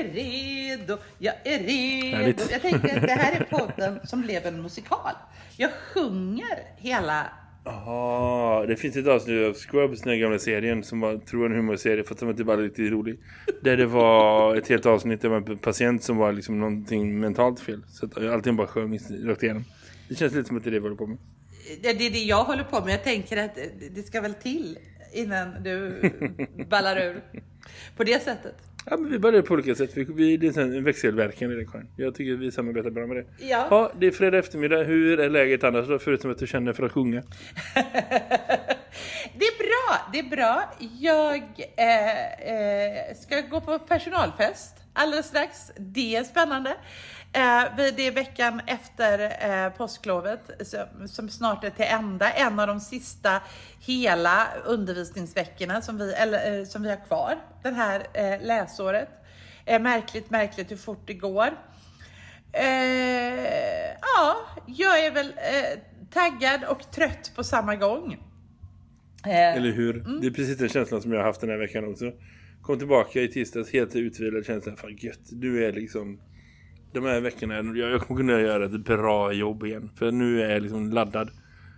Är redo, jag är redo. Härligt. Jag tänker att det här är podden som blev en musikal. Jag sjunger hela... Jaha, det finns ett avsnitt av Scrubs, den gamla serien som var, tror jag, en humorserie för att den var inte bara lite rolig. Där det var ett helt avsnitt där var en patient som var liksom någonting mentalt fel. Så att allting bara sjöng rakt igenom. Det känns lite som att det är det vi håller på med. Det är det jag håller på med. Jag tänker att det ska väl till innan du ballar ur. På det sättet. Ja, men vi börjar på olika sätt. Vi, vi, det är en växelverkan i det, Karin. Jag tycker vi samarbetar bra med det. Ja. ja, det är fredag eftermiddag. Hur är läget annars då? Förutom att du känner för att sjunga. Det är bra, det är bra. Jag eh, eh, ska gå på personalfest alldeles strax. Det är spännande. Eh, det är veckan efter eh, påsklovet som, som snart är till ända. En av de sista hela undervisningsveckorna som vi, eller, eh, som vi har kvar det här eh, läsåret. Eh, märkligt, märkligt hur fort det går. Eh, ja, jag är väl eh, taggad och trött på samma gång. Eh, Eller hur? Mm. Det är precis den känslan som jag har haft den här veckan också. Kom tillbaka i tisdags helt utvilad känslan. Fan gött, du är liksom... De här veckorna, jag, jag kommer kunna göra ett bra jobb igen. För nu är jag liksom laddad.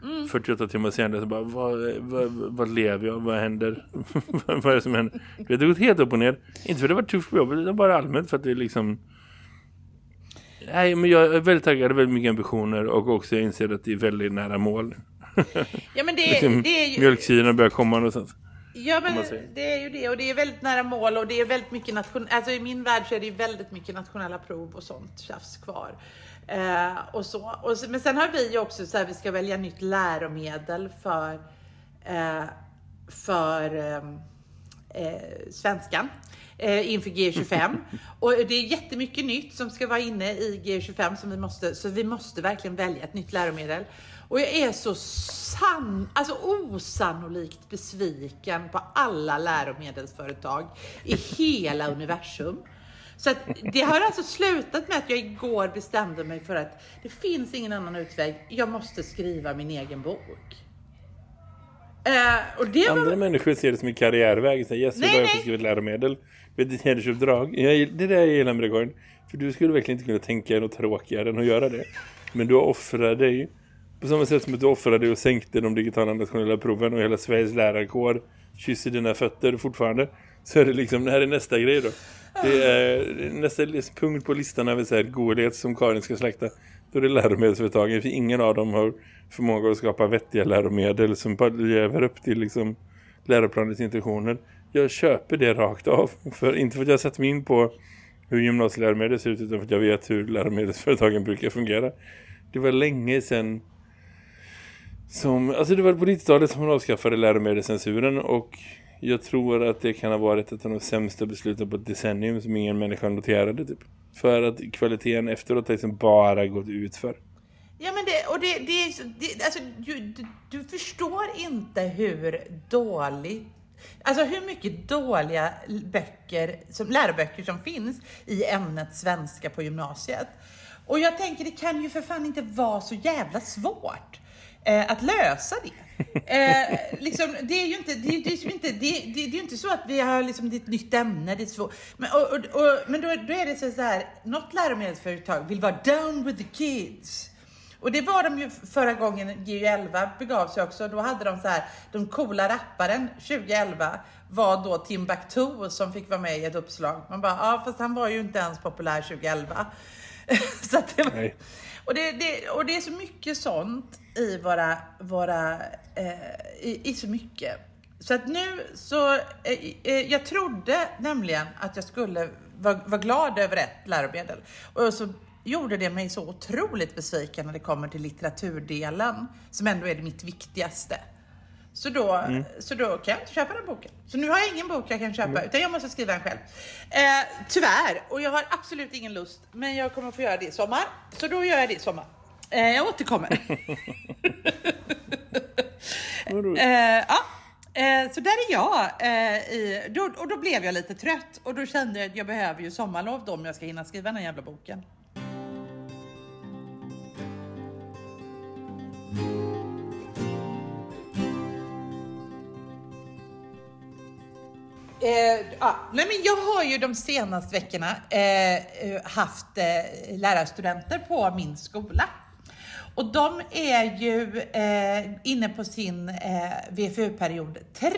Mm. 48 timmar senare så bara, vad, vad, vad lever jag? Vad händer? vad är det som händer? Du vet, Det har gått helt upp och ner. Inte för att det var tufft på jobbet, utan bara allmänt för att det är liksom... Nej, men jag är väldigt taggad, väldigt mycket ambitioner och också jag inser att det är väldigt nära mål. ja, men det, liksom, det är ju... Mjölksyran börjar komma någonstans. Ja, men det är ju det och det är väldigt nära mål och det är väldigt mycket nation... Alltså i min värld så är det ju väldigt mycket nationella prov och sånt tjafs kvar. Eh, och så. Och. Men sen har vi ju också så här, vi ska välja nytt läromedel för, eh, för ehm, eh, svenskan eh, inför G25. och det är jättemycket nytt som ska vara inne i G25 som vi måste, så vi måste verkligen välja ett nytt läromedel. Och jag är så sann, alltså osannolikt besviken på alla läromedelsföretag i hela universum. Så att det har alltså slutat med att jag igår bestämde mig för att det finns ingen annan utväg. Jag måste skriva min egen bok. Och det var Andra människor ser det som en karriärväg. Så yes, jag Nej, börjar nej. få skriva ett läromedel. Med ett hedersuppdrag. Jag, det där jag gillar med det, Karin. För du skulle verkligen inte kunna tänka dig något tråkigare än att göra det. Men du offrar dig. På samma sätt som att du offrade dig och sänkte de digitala nationella proven och hela Sveriges lärarkår kysser dina fötter fortfarande. Så är det liksom, det här är nästa grej då. Det är nästa liksom punkt på listan över så här godhet som Karin ska slakta. Då är det läromedelsföretagen. För ingen av dem har förmåga att skapa vettiga läromedel som bara lever upp till liksom läroplanets intentioner. Jag köper det rakt av. För, inte för att jag satt mig in på hur gymnasieläromedel ser ut utan för att jag vet hur läromedelsföretagen brukar fungera. Det var länge sedan som, alltså det var på 90-talet som man avskaffade läromedelscensuren och jag tror att det kan ha varit ett av de sämsta besluten på ett decennium som ingen människa noterade typ. För att kvaliteten efteråt har liksom bara gått ut för. Ja men det, och det, det så- det, alltså, du, du, du förstår inte hur dåligt Alltså hur mycket dåliga böcker, som, läroböcker som finns i ämnet svenska på gymnasiet. Och jag tänker det kan ju för fan inte vara så jävla svårt eh, att lösa det. Eh, liksom, det är ju inte, det, är- det är inte, det, det, det är inte så att vi har liksom, det är ett nytt ämne, det är svårt. Men, och, och, och, men då, då är det så här, något läromedelsföretag vill vara down with the kids. Och det var de ju förra gången GU11 begav sig också. Då hade de så här, de coola rapparen 2011 var då Timbuktu som fick vara med i ett uppslag. Man bara, ja fast han var ju inte ens populär 2011. så det var, och, det, det, och det är så mycket sånt i våra, våra eh, i, i så mycket. Så att nu så, eh, eh, jag trodde nämligen att jag skulle vara, vara glad över ett läromedel. Och så gjorde det mig så otroligt besviken när det kommer till litteraturdelen, som ändå är det mitt viktigaste. Så då, så då kan jag inte köpa den boken. Så nu har jag ingen bok jag kan köpa, utan jag måste skriva den själv. Eh, tyvärr, och jag har absolut ingen lust, men jag kommer få göra det i sommar. Så då gör jag det i sommar. Eh, jag återkommer. Eh, ja, eh, så där är jag. Eh, i, då, och då blev jag lite trött och då kände jag att jag behöver ju sommarlov då om jag ska hinna skriva den här jävla boken. Eh, ja, nej men jag har ju de senaste veckorna eh, eh, haft eh, lärarstudenter på min skola. Och de är ju eh, inne på sin eh, VFU-period 3.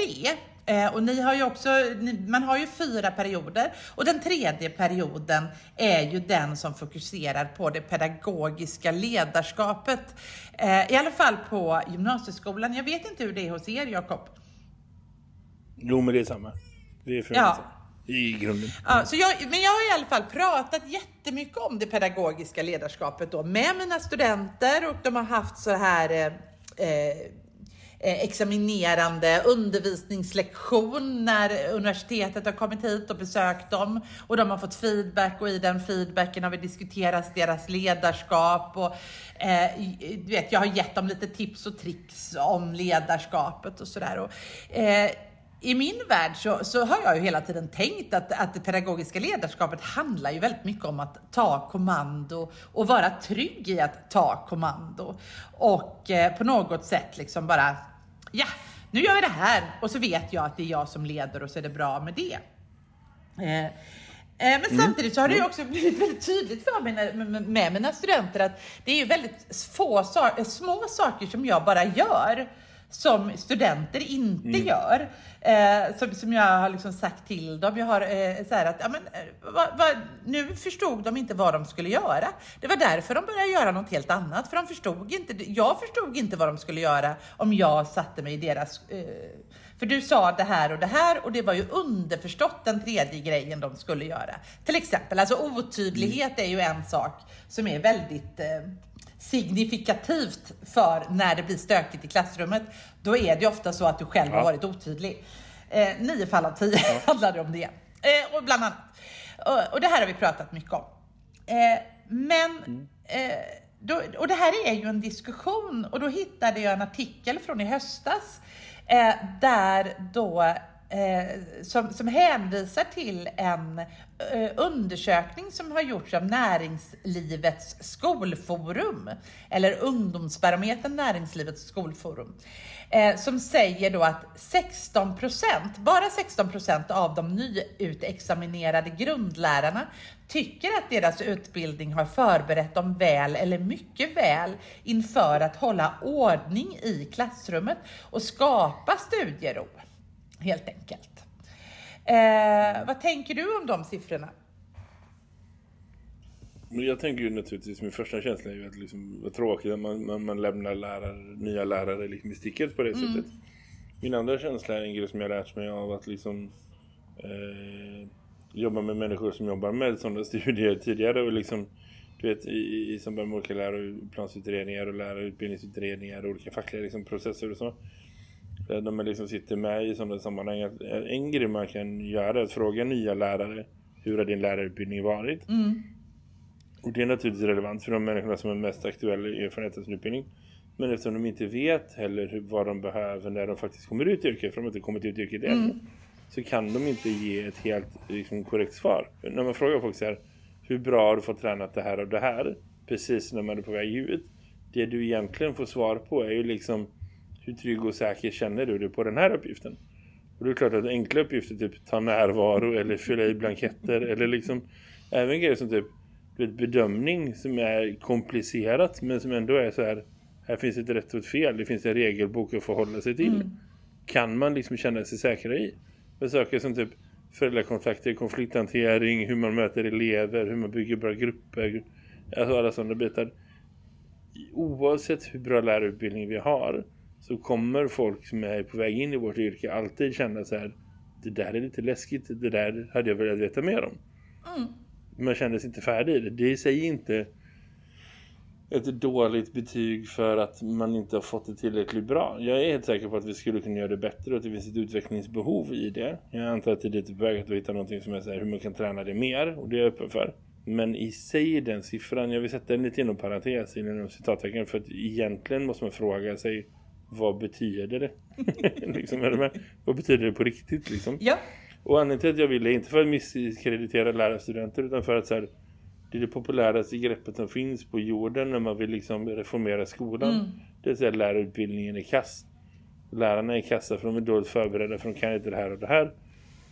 Eh, och ni har ju också, ni, man har ju fyra perioder och den tredje perioden är ju den som fokuserar på det pedagogiska ledarskapet. Eh, I alla fall på gymnasieskolan. Jag vet inte hur det är hos er, Jakob. Jo, men det är samma. Det är Ja. I grunden. Ja, så jag, men jag har i alla fall pratat jättemycket om det pedagogiska ledarskapet då med mina studenter och de har haft så här eh, eh, eh, examinerande undervisningslektion när universitetet har kommit hit och besökt dem och de har fått feedback och i den feedbacken har vi diskuterat deras ledarskap och eh, du vet, jag har gett dem lite tips och tricks om ledarskapet och sådär. Eh, i min värld så, så har jag ju hela tiden tänkt att, att det pedagogiska ledarskapet handlar ju väldigt mycket om att ta kommando och vara trygg i att ta kommando. Och eh, på något sätt liksom bara, ja, nu gör vi det här och så vet jag att det är jag som leder och så är det bra med det. Eh, eh, Men samtidigt så har det ju också blivit väldigt tydligt för mig med- med mina studenter att det är ju väldigt få små saker som jag bara gör som studenter inte gör. Eh, som, som jag har liksom sagt till dem. Jag har eh, så att, ja, men, eh, vad, vad, nu förstod de inte vad de skulle göra. Det var därför de började göra något helt annat. För de förstod inte, jag förstod inte vad de skulle göra om jag satte mig i deras eh, för du sa det här och det här och det var ju underförstått den tredje grejen de skulle göra. Till exempel, alltså otydlighet är ju en sak som är väldigt eh, signifikativt för när det blir stökigt i klassrummet. Då är det ofta så att du själv har Ja. varit otydlig. Eh, nio fall av tio handlar det om det. Eh, och bland annat. Och, och det här har vi pratat mycket om. Eh, men, eh, då, och det här är ju en diskussion och då hittade jag en artikel från i höstas eh, där då eh, som, som hänvisar till en eh, undersökning som har gjorts av Näringslivets skolforum eller Ungdomsbarometern Näringslivets skolforum eh, som säger då att 16 procent, bara 16 procent av de nyutexaminerade grundlärarna tycker att deras utbildning har förberett dem väl eller mycket väl inför att hålla ordning i klassrummet och skapa studiero, helt enkelt. Eh, vad tänker du om de siffrorna? Men jag tänker ju naturligtvis, min första känsla är ju att liksom, vad tråkigt att man, man, man lämnar lärare, nya lärare liksom i sticket på det sättet. Min andra känsla är en grej som jag lärt mig av att liksom eh, jobba med människor som jobbar med sådana studier tidigare och liksom du vet i, i samband med olika läroplansutredningar och lärarutbildningsutredningar och olika fackliga liksom, processer och så. Där de liksom sitter med i sådana sammanhang. Att en grej man kan göra är att fråga nya lärare hur har din lärarutbildning varit? Mm. Och det är naturligtvis relevant för de människorna som är mest aktuella i erfarenhet av sin utbildning. Men eftersom de inte vet heller hur, vad de behöver när de faktiskt kommer ut i yrket, för de har inte kommit ut i yrket än, så kan de inte ge ett helt liksom, korrekt svar. När man frågar folk så här, hur bra har du fått tränat det här och det här? Precis när man är på väg ut. Det du egentligen får svar på är ju liksom, hur trygg och säker känner du dig på den här uppgiften? Och det är klart att enkla uppgifter, typ ta närvaro eller fylla i blanketter eller liksom, även grejer som typ bedömning som är komplicerat men som ändå är så här här finns ett rätt och ett fel, det finns en regelbok att förhålla sig till. Kan man liksom känna sig säkrare i? Med saker som typ föräldrakontakter, konflikthantering, hur man möter elever, hur man bygger bra grupper, alltså alla sådana bitar. Oavsett hur bra lärarutbildning vi har så kommer folk som är på väg in i vårt yrke alltid känna så här det där är lite läskigt, det där hade jag velat veta mer om. Man men kändes inte färdig i det. Det säger inte ett dåligt betyg för att man inte har fått det tillräckligt bra. Jag är helt säker på att vi skulle kunna göra det bättre och att det finns ett utvecklingsbehov i det. Jag antar att det är lite på väg att hitta någonting som är så här, hur man kan träna det mer och det är jag öppen för. Men i sig den siffran, jag vill sätta den lite inom parentes inom citattecken för att egentligen måste man fråga sig vad betyder det? liksom, är det med? Vad betyder det på riktigt liksom? Ja. Och anledningen till att jag ville inte för att misskreditera lärarstudenter utan för att så här, det är det populäraste greppet som finns på jorden när man vill liksom reformera skolan. Mm. Det är att lärarutbildningen är kass. Lärarna är kassa för de är dåligt förberedda för de kan inte det här och det här.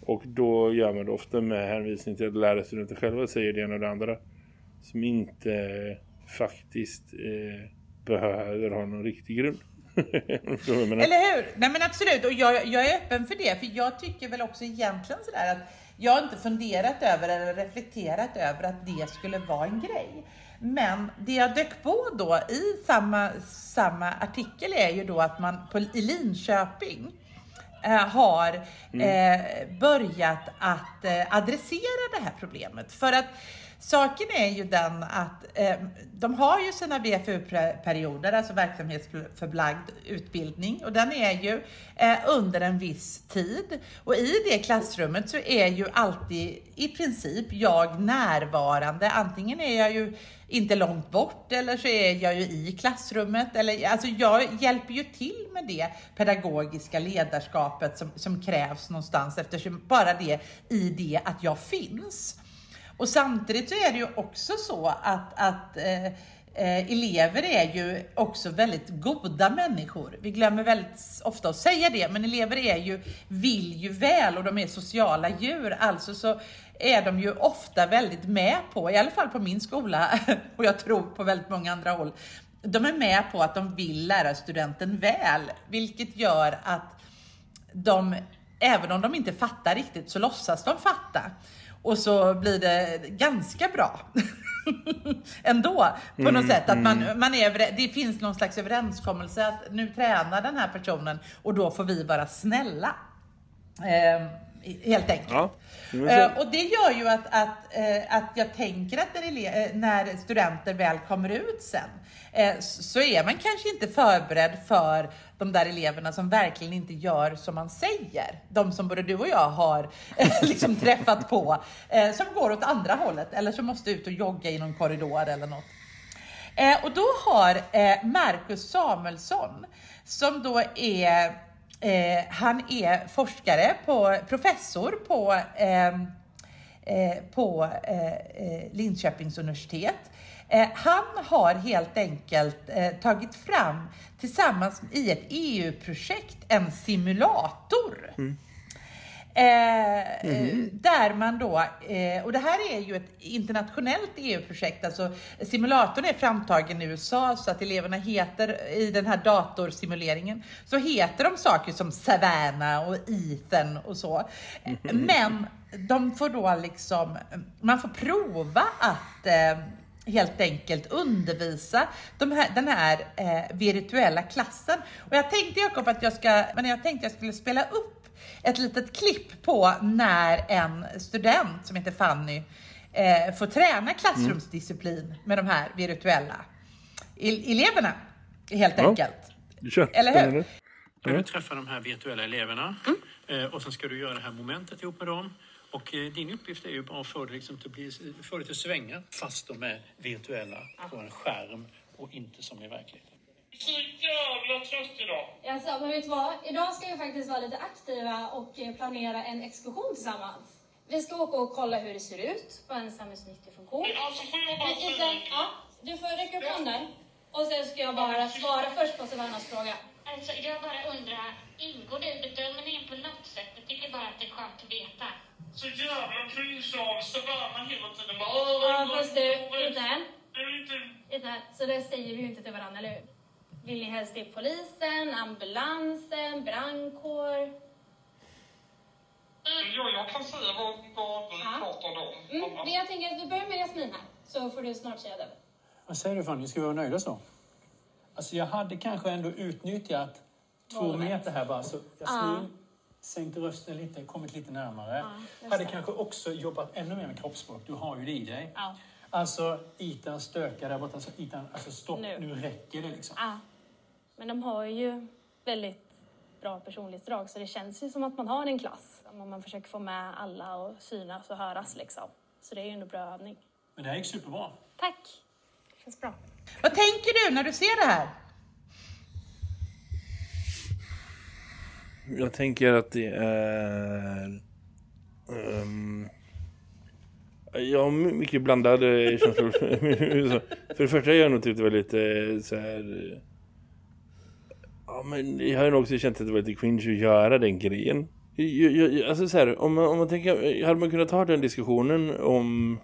Och då gör man det ofta med hänvisning till att lärarstudenter själva säger det ena och det andra. Som inte faktiskt eh, behöver ha någon riktig grund. Eller hur? Nej men absolut, och jag, jag är öppen för det, för jag tycker väl också egentligen sådär att jag har inte funderat över eller reflekterat över att det skulle vara en grej. Men det jag dök på då i samma, samma artikel är ju då att man på, i Linköping eh, har eh, börjat att eh, adressera det här problemet. För att saken är ju den att eh, de har ju sina VFU-perioder, alltså verksamhetsförlagd utbildning, och den är ju eh, under en viss tid. Och i det klassrummet så är ju alltid i princip jag närvarande. Antingen är jag ju inte långt bort eller så är jag ju i klassrummet. Eller, alltså jag hjälper ju till med det pedagogiska ledarskapet som, som krävs någonstans eftersom bara det i det att jag finns. Och samtidigt så är det ju också så att, att eh, eh, elever är ju också väldigt goda människor. Vi glömmer väldigt ofta att säga det, men elever är ju, vill ju väl och de är sociala djur. Alltså så är de ju ofta väldigt med på, i alla fall på min skola och jag tror på väldigt många andra håll, de är med på att de vill lära studenten väl, vilket gör att de, även om de inte fattar riktigt, så låtsas de fatta. Och så blir det ganska bra. Ändå, på något Mm, sätt. Att man, man är, det finns någon slags överenskommelse att nu tränar den här personen och då får vi vara snälla. Eh, helt enkelt. Ja. Men Eh, så- och det gör ju att, att, eh, att jag tänker att när, eh, när studenter väl kommer ut sen Eh, så är man kanske inte förberedd för de där eleverna som verkligen inte gör som man säger. De som både du och jag har liksom träffat på, eh, som går åt andra hållet eller som måste ut och jogga i någon korridor eller något. Eh, och då har Marcus Samuelsson, som då är, eh, han är forskare, på, professor på, eh, på Linköpings universitet. Eh, han har helt enkelt eh, tagit fram tillsammans i ett EU-projekt en simulator. Eh, eh, Där man då, eh, och det här är ju ett internationellt EU-projekt, alltså simulatorn är framtagen i USA så att eleverna heter, i den här datorsimuleringen, så heter de saker som Savannah och Ethan och så. Men de får då liksom, man får prova att eh, helt enkelt undervisa de här, den här eh, virtuella klassen. Och jag tänkte Jakob att jag ska, men jag tänkte jag skulle spela upp ett litet klipp på när en student som heter Fanny eh, får träna klassrumsdisciplin med de här virtuella el- eleverna. Helt Ja. enkelt. Kör. Eller hur? Spännande. Du träffar de här virtuella eleverna eh, och sen ska du göra det här momentet ihop med dem. Och eh, din uppgift är ju bara att få det, liksom till, bli, få det till att svänga fast de är virtuella på en skärm och inte som i verkligheten. Så jävla trött idag. Alltså, men vet du vad? Idag ska vi faktiskt vara lite aktiva och eh, planera en exkursion tillsammans. Vi ska åka och kolla hur det ser ut på en samhällsnyttig funktion. Alltså får jag bara säga... ja, du får räcka upp handen. Och sen ska jag bara svara först på Savannas fråga. Alltså, jag bara undrar, ingår det i bedömningen på något sätt? Jag tycker bara att det är skönt att veta. Så jävla cringe av Savannah hela tiden. Bara, Ja, fast du. Det är inte... Ethan, så det säger vi ju inte till varandra, eller hur? Vill ni helst till polisen, ambulansen, brandkår? Ja, jag kan säga vad, vad vi Ja. pratade om. Mm, men jag tänker att vi börjar med Jasmin här, så får du snart säga det. Vad säger du Fanny, ska vi vara nöjda så? Alltså jag hade kanske ändå utnyttjat två meter här bara så Jasmin sänkte rösten lite, kommit lite närmare. just hade det. kanske också jobbat ännu mer med kroppsspråk, du har ju det i dig. Ja. Alltså, Itan stökar där borta. Alltså, Itan, alltså stopp, Nu. nu, räcker det liksom. Ja. Men de har ju väldigt bra personlighetsdrag så det känns ju som att man har en klass. Om man försöker få med alla och synas och höras liksom. Så det är ju en bra övning. Men det här gick superbra. Tack! Känns bra. Vad tänker du när du ser det här? Jag tänker att det är... Ehm, um, jag har mycket blandade känslor. För det första har jag nog tyckt det var lite så här... Ja, men jag har nog också känt att det var lite cringe att göra den grejen. Jag, jag, alltså så här, om man, om man tänker... Hade man kunnat ta den diskussionen om...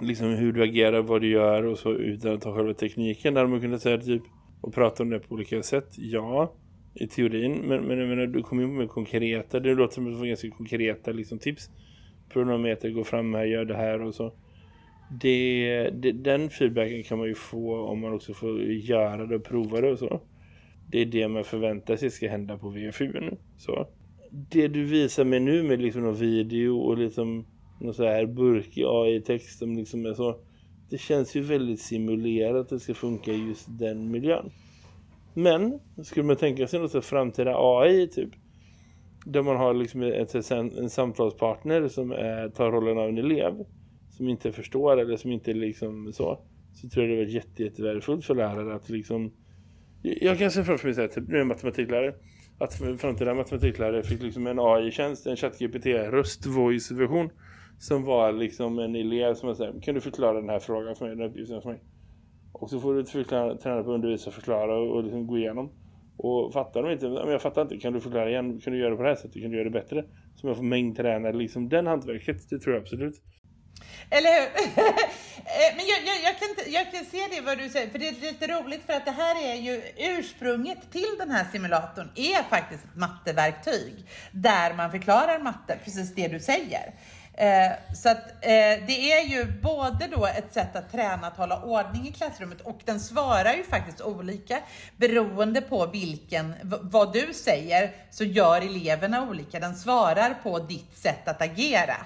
Liksom hur du agerar, vad du gör och så utan att ta själva tekniken. Där hade man kunnat säga typ... Och prata om det på olika sätt. Ja i teorin, men, men jag menar, du kommer ju med konkreta, det låter som att du får ganska konkreta liksom, tips. Pronometer, gå fram här, gör det här och så. Det, det, den feedbacken kan man ju få om man också får göra det och prova det och så. Det är det man förväntar sig ska hända på VFU nu. Så. Det du visar mig nu med liksom någon video och liksom någon så här burkig AI-text som liksom är så. Det känns ju väldigt simulerat att det ska funka i just den miljön. Men skulle man tänka sig något så framtida AI typ där man har liksom ett, en samtalspartner som är, tar rollen av en elev som inte förstår eller som inte liksom så så tror jag det var jätte, jättevärdefullt för lärare att liksom jag kan se framför mig så här, typ, nu är jag matematiklärare att framtida matematiklärare fick liksom en AI-tjänst, en ChatGPT röst-voice-version som var liksom en elev som var så här, kan du förklara den här frågan för mig, den här uppgiften för mig och så får du förklara, träna på att undervisa, förklara och, och liksom gå igenom. Och fattar de inte, men jag fattar inte, kan du förklara igen, kan du göra det på det här sättet, kan du göra det bättre? Som jag får mängdträna, liksom den hantverket, det tror jag absolut. Eller hur? Eh, men jag, jag, jag, kan, jag kan se det vad du säger, för det är lite roligt för att det här är ju ursprunget till den här simulatorn är faktiskt ett matteverktyg där man förklarar matte, precis det du säger. Eh, så att eh, det är ju både då ett sätt att träna att hålla ordning i klassrummet och den svarar ju faktiskt olika beroende på vilken, vad du säger så gör eleverna olika. Den svarar på ditt sätt att agera.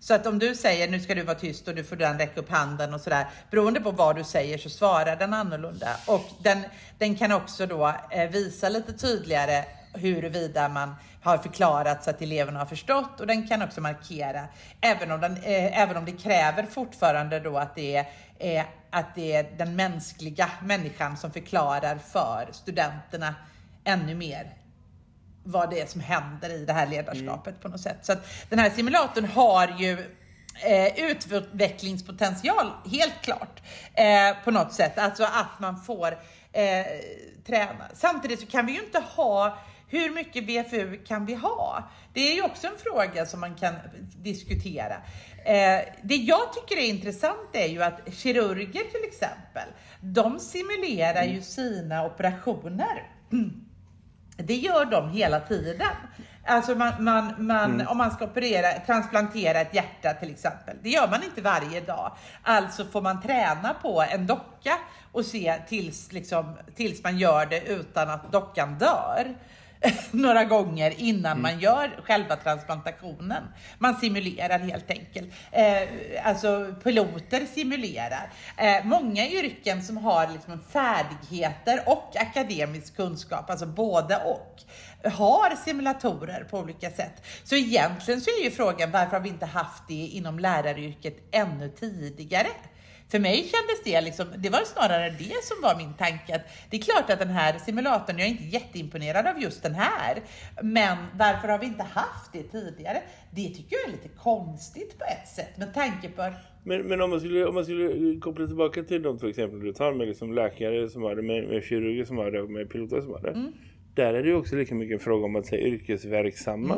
Så att om du säger nu ska du vara tyst och du får den räcka upp handen och sådär. Beroende på vad du säger så svarar den annorlunda. Och den, den kan också då eh, visa lite tydligare huruvida man har förklarat så att eleverna har förstått och den kan också markera även om, den, eh, även om det kräver fortfarande då att det är eh, att det är den mänskliga människan som förklarar för studenterna ännu mer vad det är som händer i det här ledarskapet på något sätt. Så att den här simulatorn har ju eh, utvecklingspotential, helt klart, eh, på något sätt. Alltså att man får eh, träna. Samtidigt så kan vi ju inte ha hur mycket BFU kan vi ha? Det är ju också en fråga som man kan diskutera. Eh, det jag tycker är intressant är ju att kirurger till exempel, de simulerar ju sina operationer. Det gör de hela tiden. Alltså man, man, man, om man ska operera, transplantera ett hjärta till exempel. Det gör man inte varje dag. Alltså får man träna på en docka och se tills, liksom, tills man gör det utan att dockan dör. några gånger innan man gör själva transplantationen. Man simulerar helt enkelt. Eh, alltså piloter simulerar. Eh, många yrken som har liksom färdigheter och akademisk kunskap, alltså både och, har simulatorer på olika sätt. Så egentligen så är ju frågan varför har vi inte haft det inom läraryrket ännu tidigare? För mig kändes det liksom, det var snarare det som var min tanke. Att det är klart att den här simulatorn, jag är inte jätteimponerad av just den här. Men varför har vi inte haft det tidigare? Det tycker jag är lite konstigt på ett sätt med tanke på Men, men om, man skulle, om man skulle koppla tillbaka till de två exempel du tar med liksom läkare som har det, med, med kirurger som har det och med piloter som har det. Där är det ju också lika mycket en fråga om att säga yrkesverksamma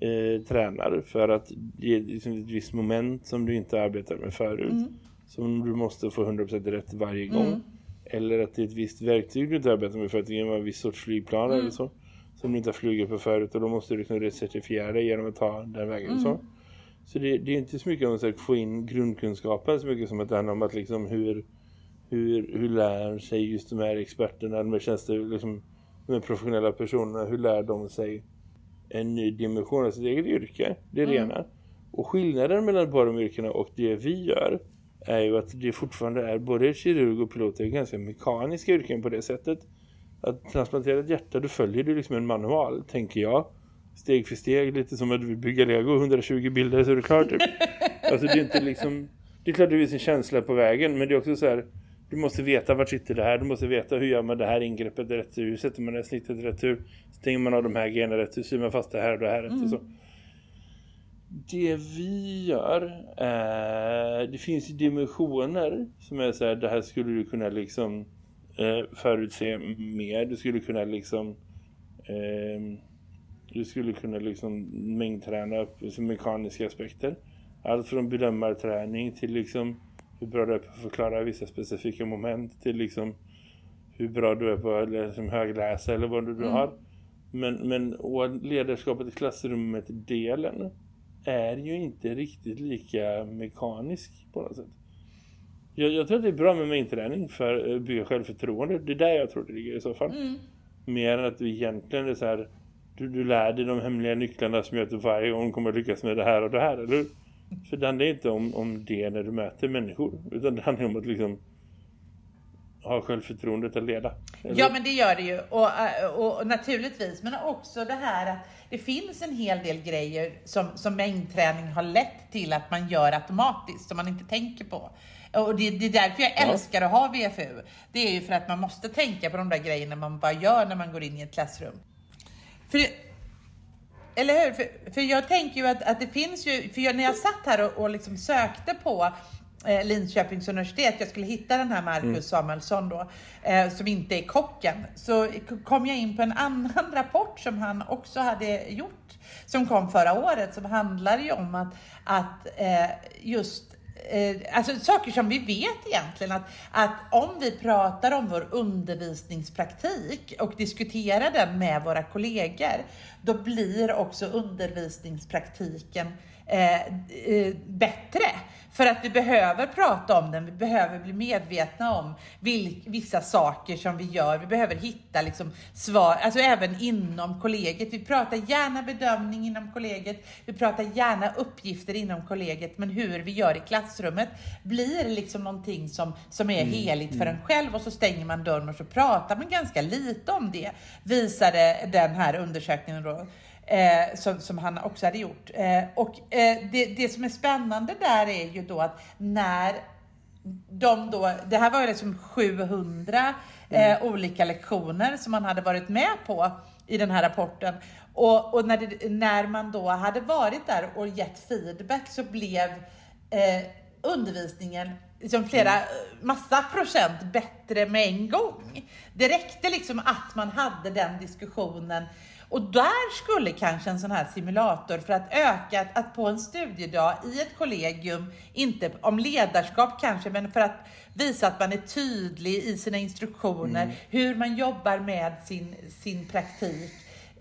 eh, tränar för att ge liksom, ett visst moment som du inte arbetar med förut. Som du måste få 100% rätt varje gång. Eller att det är ett visst verktyg du inte arbetar med för att det är en viss sorts flygplan eller så. Som du inte har flugit på förut och då måste du liksom recertifiera det genom att ta den vägen och så. Så det, det är inte så mycket om att få in grundkunskapen så mycket som att det handlar om att liksom hur, hur, hur lär sig just de här experterna, de här tjänster, liksom, de här professionella personerna, hur lär de sig en ny dimension av sitt eget yrke? Det är det ena. Och skillnaden mellan båda de yrkena och det vi gör är ju att det fortfarande är både kirurg och pilot är ganska mekaniska yrken på det sättet. Att transplantera ett hjärta, då följer du liksom en manual, tänker jag. Steg för steg, lite som att du bygger Lego, 120 bilder så är det klart. Typ. Alltså det är inte liksom... Det är klart det finns en känsla på vägen, men det är också så här... Du måste veta vart sitter det här. Du måste veta hur gör man det här ingreppet rätt Hur sätter man det här snittet rätt Hur stänger man av de här generna rätt Hur syr man fast det här och det här rätt mm. så. Det vi gör är, det finns dimensioner som är så här, det här skulle du kunna liksom eh, förutse mer. Du skulle kunna liksom eh, du skulle kunna liksom mängdträna upp mekaniska aspekter. Allt från bedömarträning till liksom hur bra du är på att förklara vissa specifika moment till liksom hur bra du är på att liksom högläsa eller vad du, mm. har. Men, men ledarskapet i klassrummet-delen är ju inte riktigt lika mekanisk på något sätt. Jag, jag tror att det är bra med mängdträning för att bygga självförtroende. Det är där jag tror det ligger i så fall. Mm. Mer än att vi egentligen är så här du, du lär dig de hemliga nycklarna som gör att du varje gång kommer att lyckas med det här och det här, eller För det handlar inte om, om det när du möter människor, utan det handlar om att liksom ha självförtroendet att leda. Eller? Ja, men det gör det ju. Och, och, och, naturligtvis, men också det här att det finns en hel del grejer som, som mängdträning har lett till att man gör automatiskt, som man inte tänker på. Och det, det är därför jag ja. älskar att ha VFU. Det är ju för att man måste tänka på de där grejerna man bara gör när man går in i ett klassrum. För, eller hur? För, för jag tänker ju att, att det finns ju, för jag, när jag satt här och, och liksom sökte på eh, Linköpings universitet, jag skulle hitta den här Marcus mm. Samuelsson då, eh, som inte är kocken, så kom jag in på en annan rapport som han också hade gjort, som kom förra året, som handlar ju om att, att eh, just eh, alltså saker som vi vet egentligen att, att om vi pratar om vår undervisningspraktik och diskuterar den med våra kollegor, då blir också undervisningspraktiken eh, eh, bättre. För att vi behöver prata om den, vi behöver bli medvetna om vil, vissa saker som vi gör. Vi behöver hitta liksom svar, alltså även inom kollegiet. Vi pratar gärna bedömning inom kollegiet, vi pratar gärna uppgifter inom kollegiet, men hur vi gör i klassrummet blir liksom någonting som, som är mm. heligt för en själv och så stänger man dörren och så pratar man ganska lite om det, visade den här undersökningen då eh, som, som, han också hade gjort. Eh, och eh, det, det som är spännande där är ju då att när de då, det här var ju liksom 700 mm. olika lektioner som man hade varit med på i den här rapporten. Och, och när, det, när man då hade varit där och gett feedback så blev eh, undervisningen liksom flera, mm. massa procent bättre med en gång. Det räckte liksom att man hade den diskussionen och där skulle kanske en sån här simulator för att öka att på en studiedag i ett kollegium, inte om ledarskap kanske, men för att visa att man är tydlig i sina instruktioner, mm. hur man jobbar med sin, sin praktik.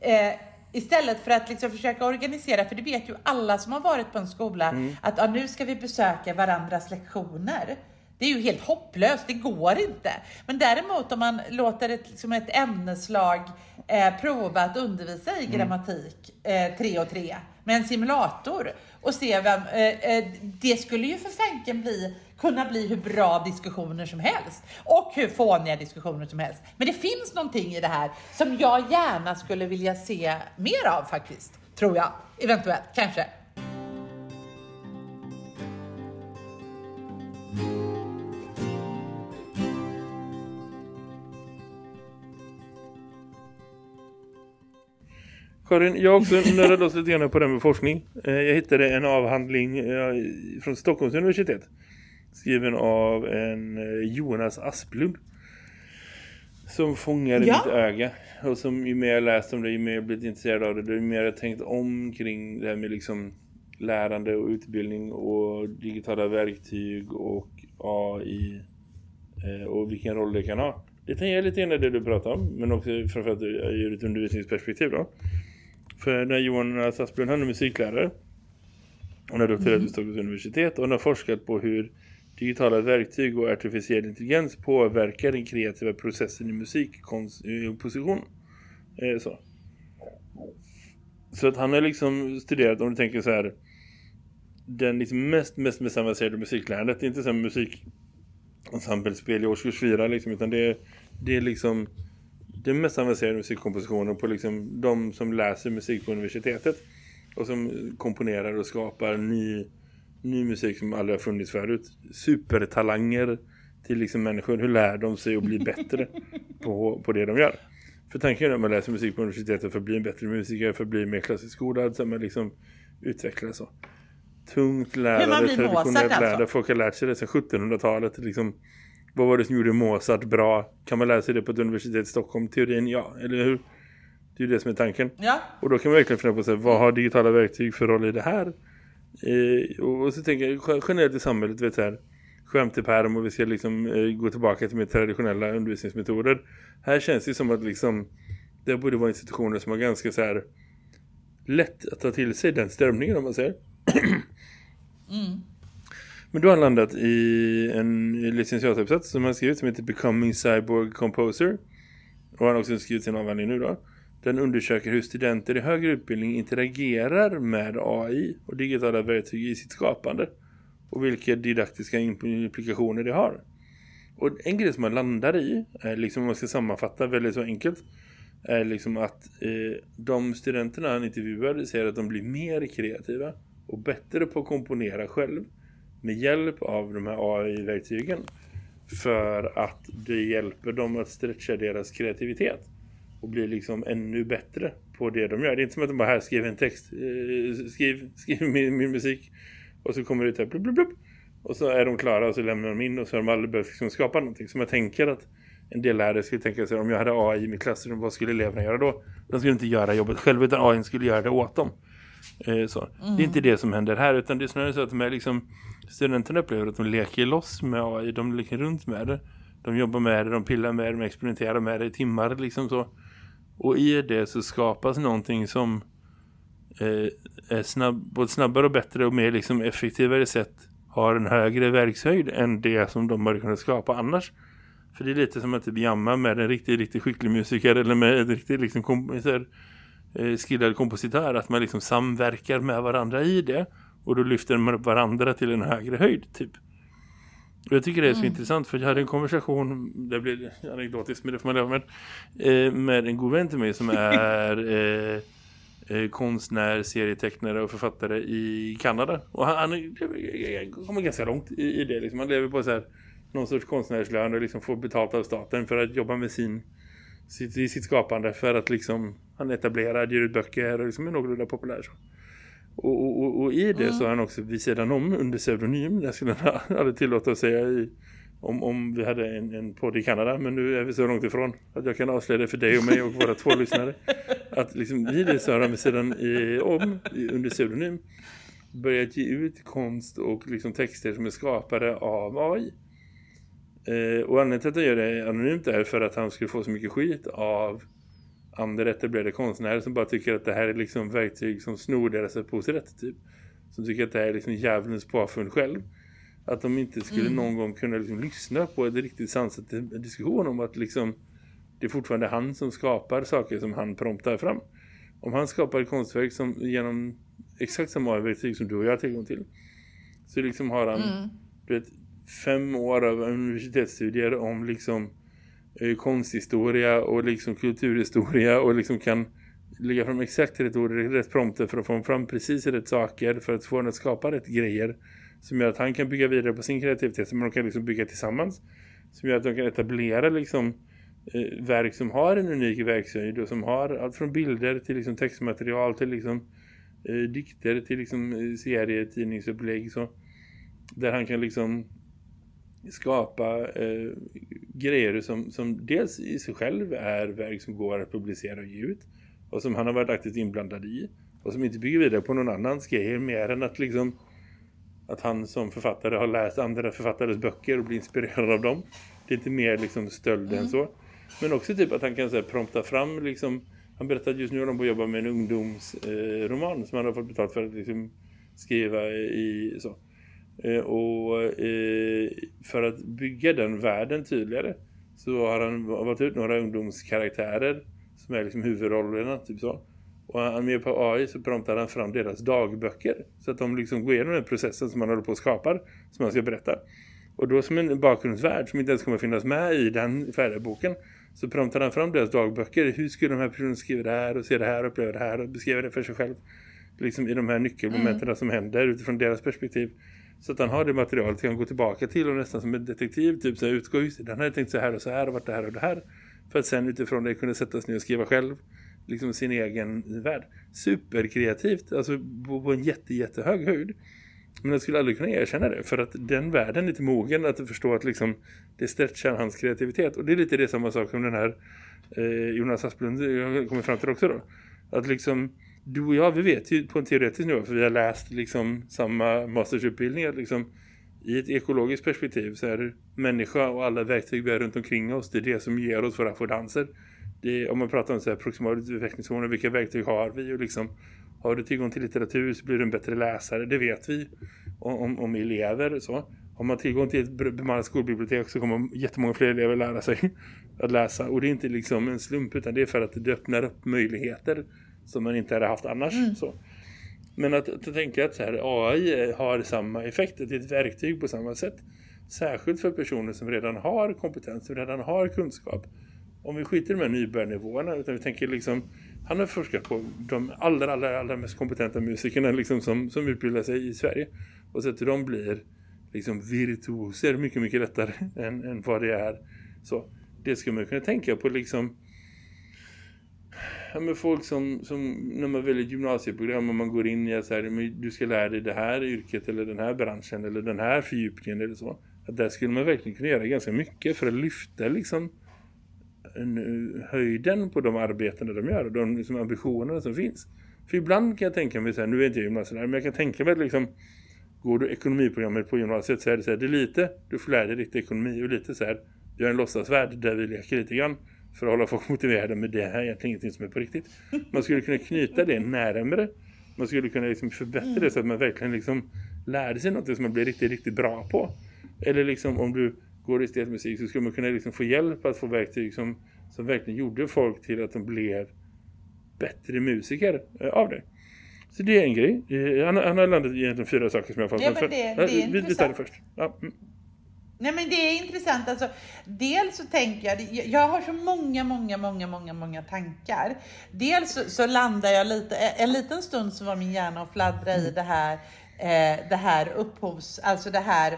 Eh, Istället för att liksom försöka organisera, för det vet ju alla som har varit på en skola, mm. att ja, nu ska vi besöka varandras lektioner. Det är ju helt hopplöst, det går inte. Men däremot om man låter ett, liksom ett ämneslag eh, prova att undervisa i mm. grammatik eh, tre och tre med en simulator och se vem, eh, eh, det skulle ju för fänken bli, kunna bli hur bra diskussioner som helst och hur fåniga diskussioner som helst. Men det finns någonting i det här som jag gärna skulle vilja se mer av faktiskt, tror jag, eventuellt, kanske. Karin, jag har också nördat oss lite grann på det med forskning. Eh, jag hittade en avhandling eh, från Stockholms universitet. Skriven av en eh, Jonas Asplund. Som fångade ja. mitt öga. Och som ju mer jag läst om det, ju mer jag blivit intresserad av det, ju mer jag tänkt om kring det här med liksom lärande och utbildning och digitala verktyg och AI och vilken roll det kan ha. Det tänker jag lite grann det du pratar om, men också framförallt ur ett undervisningsperspektiv då. För när Johan Asplund han är musiklärare. Hon har doktorerat mm. vid Stockholms universitet och hon har forskat på hur digitala verktyg och artificiell intelligens påverkar den kreativa processen i musikkomposition. Eh, så. så att han har liksom studerat, om du tänker så här den liksom mest, mest, mest avancerade musiklärandet. Det är inte som musik ensemblespel i årskurs 4 liksom, utan det är, det är liksom den mest avancerade musikkompositionen på liksom de som läser musik på universitetet och som komponerar och skapar ny, ny musik som aldrig har funnits förut. Supertalanger till liksom människor. Hur lär de sig att bli bättre på, på det de gör? För tanken är att man läser musik på universitetet för att bli en bättre musiker, för att bli mer klassisk skolad, så att man liksom utvecklar så. Tungt lärare, traditionellt alltså? lärare. Folk har lärt sig det sedan 1700-talet. Liksom, vad var det som gjorde Mozart bra? Kan man lära sig det på ett universitet i Stockholm? Teorin, ja. Eller hur? Det är ju det som är tanken. Ja. Och då kan man verkligen fundera på sig, vad har digitala verktyg för roll i det här? Eh, och, så tänker jag gen- generellt i samhället, vet så här, skämt i pärm och vi ska liksom eh, gå tillbaka till mer traditionella undervisningsmetoder. Här känns det som att liksom, det borde vara institutioner som har ganska så här lätt att ta till sig den strömningen om man säger. Men då har han landat i en licentiatuppsats som han skrivit som heter Becoming Cyborg Composer. Och han har också skrivit sin avhandling nu då. Den undersöker hur studenter i högre utbildning interagerar med AI och digitala verktyg i sitt skapande. Och vilka didaktiska implikationer det har. Och en grej som man landar i, liksom om man ska sammanfatta väldigt så enkelt, är liksom att eh, de studenterna han intervjuar säger att de blir mer kreativa och bättre på att komponera själv med hjälp av de här AI-verktygen för att det hjälper dem att stretcha deras kreativitet och bli liksom ännu bättre på det de gör. Det är inte som att de bara här skriver en text, eh, skriv, skriv min, min musik och så kommer det ut här blub, blub, blub. och så är de klara och så lämnar de in och så har de aldrig behövt liksom skapa någonting. Så jag tänker att en del lärare skulle tänka sig om jag hade AI i mitt klassrum, vad skulle eleverna göra då? De skulle inte göra jobbet själva utan AI skulle göra det åt dem. Eh, så. Det är inte det som händer här utan det är snarare så att de är liksom, studenterna upplever att de leker loss med AI, de leker runt med det. De jobbar med det, de pillar med det, de experimenterar med det i timmar liksom så. Och i det så skapas någonting som eh, är snabb, ett snabbare och bättre och mer liksom effektivare sätt har en högre verkshöjd än det som de har kunnat skapa annars. För det är lite som att typ jamma med en riktigt, riktigt skicklig musiker eller med en riktigt liksom kom, så här, eh, skillad kompositör att man liksom samverkar med varandra i det och då lyfter man upp varandra till en högre höjd typ. Och jag tycker det är så intressant för jag hade en konversation, det blir anekdotiskt men det får man leva med, eh, med en god vän till mig som är eh, eh, konstnär, serietecknare och författare i Kanada. Och han, han är- kommer ganska långt i, i det. Liksom. Han lever på så här, någon sorts konstnärslön och liksom får betalt av staten för att jobba med sin, sitt, i sitt skapande för att liksom, han etablerar, ger ut böcker och liksom är någorlunda populär. Så. Och, och, och, och i det så har han också vid sidan om under pseudonym, det skulle han aldrig tillåta att säga i, om, om vi hade en, en podd i Kanada, men nu är vi så långt ifrån att jag kan avslöja det för dig och mig och våra två lyssnare. Att liksom i det så har han vid sidan i, om i, under pseudonym börjat ge ut konst och liksom texter som är skapade av AI. Eh, och anledningen till att han gör det anonymt är för att han skulle få så mycket skit av andra etablerade konstnärer som bara tycker att det här är liksom verktyg som snor deras upphovsrätt typ. Som tycker att det här är liksom djävulens påfund själv. Att de inte skulle någon gång kunna liksom lyssna på ett riktigt sansat diskussion om att liksom det är fortfarande han som skapar saker som han promptar fram. Om han skapar konstverk som genom exakt samma verktyg som du och jag har tillgång till så liksom har han du vet, fem år av universitetsstudier om liksom eh, konsthistoria och liksom kulturhistoria och liksom kan lägga fram exakt rätt ord, rätt prompter för att få fram precis rätt saker för att få den att skapa rätt grejer som gör att han kan bygga vidare på sin kreativitet som de kan liksom bygga tillsammans som gör att de kan etablera liksom eh, verk som har en unik verkshöjd och som har allt från bilder till liksom textmaterial till liksom eh, dikter till liksom eh, serietidningsupplägg. Så där han kan liksom skapa eh, grejer som, som dels i sig själv är verk som går att publicera och ge ut och som han har varit aktivt inblandad i och som inte bygger vidare på någon annans grejer mer än att liksom att han som författare har läst andra författares böcker och blir inspirerad av dem. Det är inte mer liksom stöld än så. Men också typ att han kan så här, prompta fram liksom, han berättade att just nu har de på att jobba med en ungdomsroman eh, som han har fått betalt för att liksom, skriva i så. Eh, och eh, för att bygga den världen tydligare så har han valt ut några ungdomskaraktärer som är liksom huvudrollerna typ så. Och han med på AI så promptar han fram deras dagböcker. Så att de liksom går igenom den processen som man håller på att skapa. Som man ska berätta. Och då som en bakgrundsvärld som inte ens kommer finnas med i den färdiga boken. Så promptar han fram deras dagböcker. Hur skulle de här personerna skriva det här och se det här och uppleva det här och beskriva det för sig själv. Liksom i de här nyckelmomenten som händer utifrån deras perspektiv. Så att han har det materialet kan gå tillbaka till och nästan som en detektiv typ så här, utgå ut. Den hade tänkt så här och så här och varit det här och det här. För att sen utifrån det kunna sätta sig ner och skriva själv liksom sin egen värld. Superkreativt, alltså på, på en jätte, jättehög höjd. Men jag skulle aldrig kunna erkänna det för att den världen är lite mogen att förstå att liksom det stretchar hans kreativitet. Och det är lite det samma sak som den här eh, Jonas Asplund eh, kommer fram till också då. Att liksom du och jag, vi vet ju på en teoretisk nivå för vi har läst liksom samma mastersutbildning att liksom i ett ekologiskt perspektiv så är människa och alla verktyg vi har runt omkring oss det är det som ger oss våra affordanser. Det är, om man pratar om så här proximal utvecklingszoner, vilka verktyg har vi och liksom har du tillgång till litteratur så blir du en bättre läsare, det vet vi om, om elever så. Har man tillgång till ett bemannat skolbibliotek så kommer jättemånga fler elever lära sig att läsa. Och det är inte liksom en slump utan det är för att det öppnar upp möjligheter som man inte hade haft annars. Mm. Så. Men att, att tänka att så här, AI har samma effekt, det är ett verktyg på samma sätt. Särskilt för personer som redan har kompetens, som redan har kunskap. Om vi skiter i de här nybörjarnivåerna utan vi tänker liksom, han har forskat på de allra, allra, allra mest kompetenta musikerna liksom som, som utbildar sig i Sverige. Och så att de blir liksom virtuoser mycket, mycket lättare än, än vad det är. Så det ska man kunna tänka på liksom ja, men folk som, som när man väljer gymnasieprogram och man går in i att du ska lära dig det här yrket eller den här branschen eller den här fördjupningen eller så. Att där skulle man verkligen kunna göra ganska mycket för att lyfta liksom en, eh, höjden på de arbeten de gör och de liksom, ambitionerna som finns. För ibland kan jag tänka mig så här, nu är inte jag gymnasielärare, men jag kan tänka mig att liksom, går du ekonomiprogrammet på gymnasiet så är det så här, det är lite, du får lära dig riktig ekonomi och lite så här, du har en låtsasvärld där vi leker lite grann för att hålla folk motiverade med det här är egentligen ingenting som är på riktigt. Man skulle kunna knyta det närmare. Man skulle kunna liksom förbättra det så att man verkligen liksom lärde sig något som man blir riktigt, riktigt bra på. Eller liksom om du går i estetmusik så skulle man kunna liksom få hjälp att få verktyg som, som verkligen gjorde folk till att de blev bättre musiker eh, av det. Så det är en grej. Eh, Han, han har landat i egentligen fyra saker som jag har fått. Ja, men det- det är vi, vi tar det först. Ja, mm. Nej men det är intressant. Alltså, dels så tänker jag, jag- har så många, många, många, många, många tankar. Dels så, så landar jag lite, en liten stund så var min hjärna och fladdra i det här, eh, det här upphovs, alltså det här,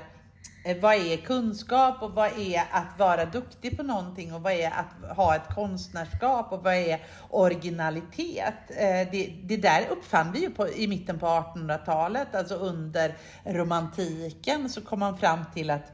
eh, vad är kunskap och vad är att vara duktig på någonting och vad är att ha ett konstnärskap och vad är originalitet? Eh, det, det där uppfann vi ju på, i mitten på 1800-talet, alltså under romantiken så kom man fram till att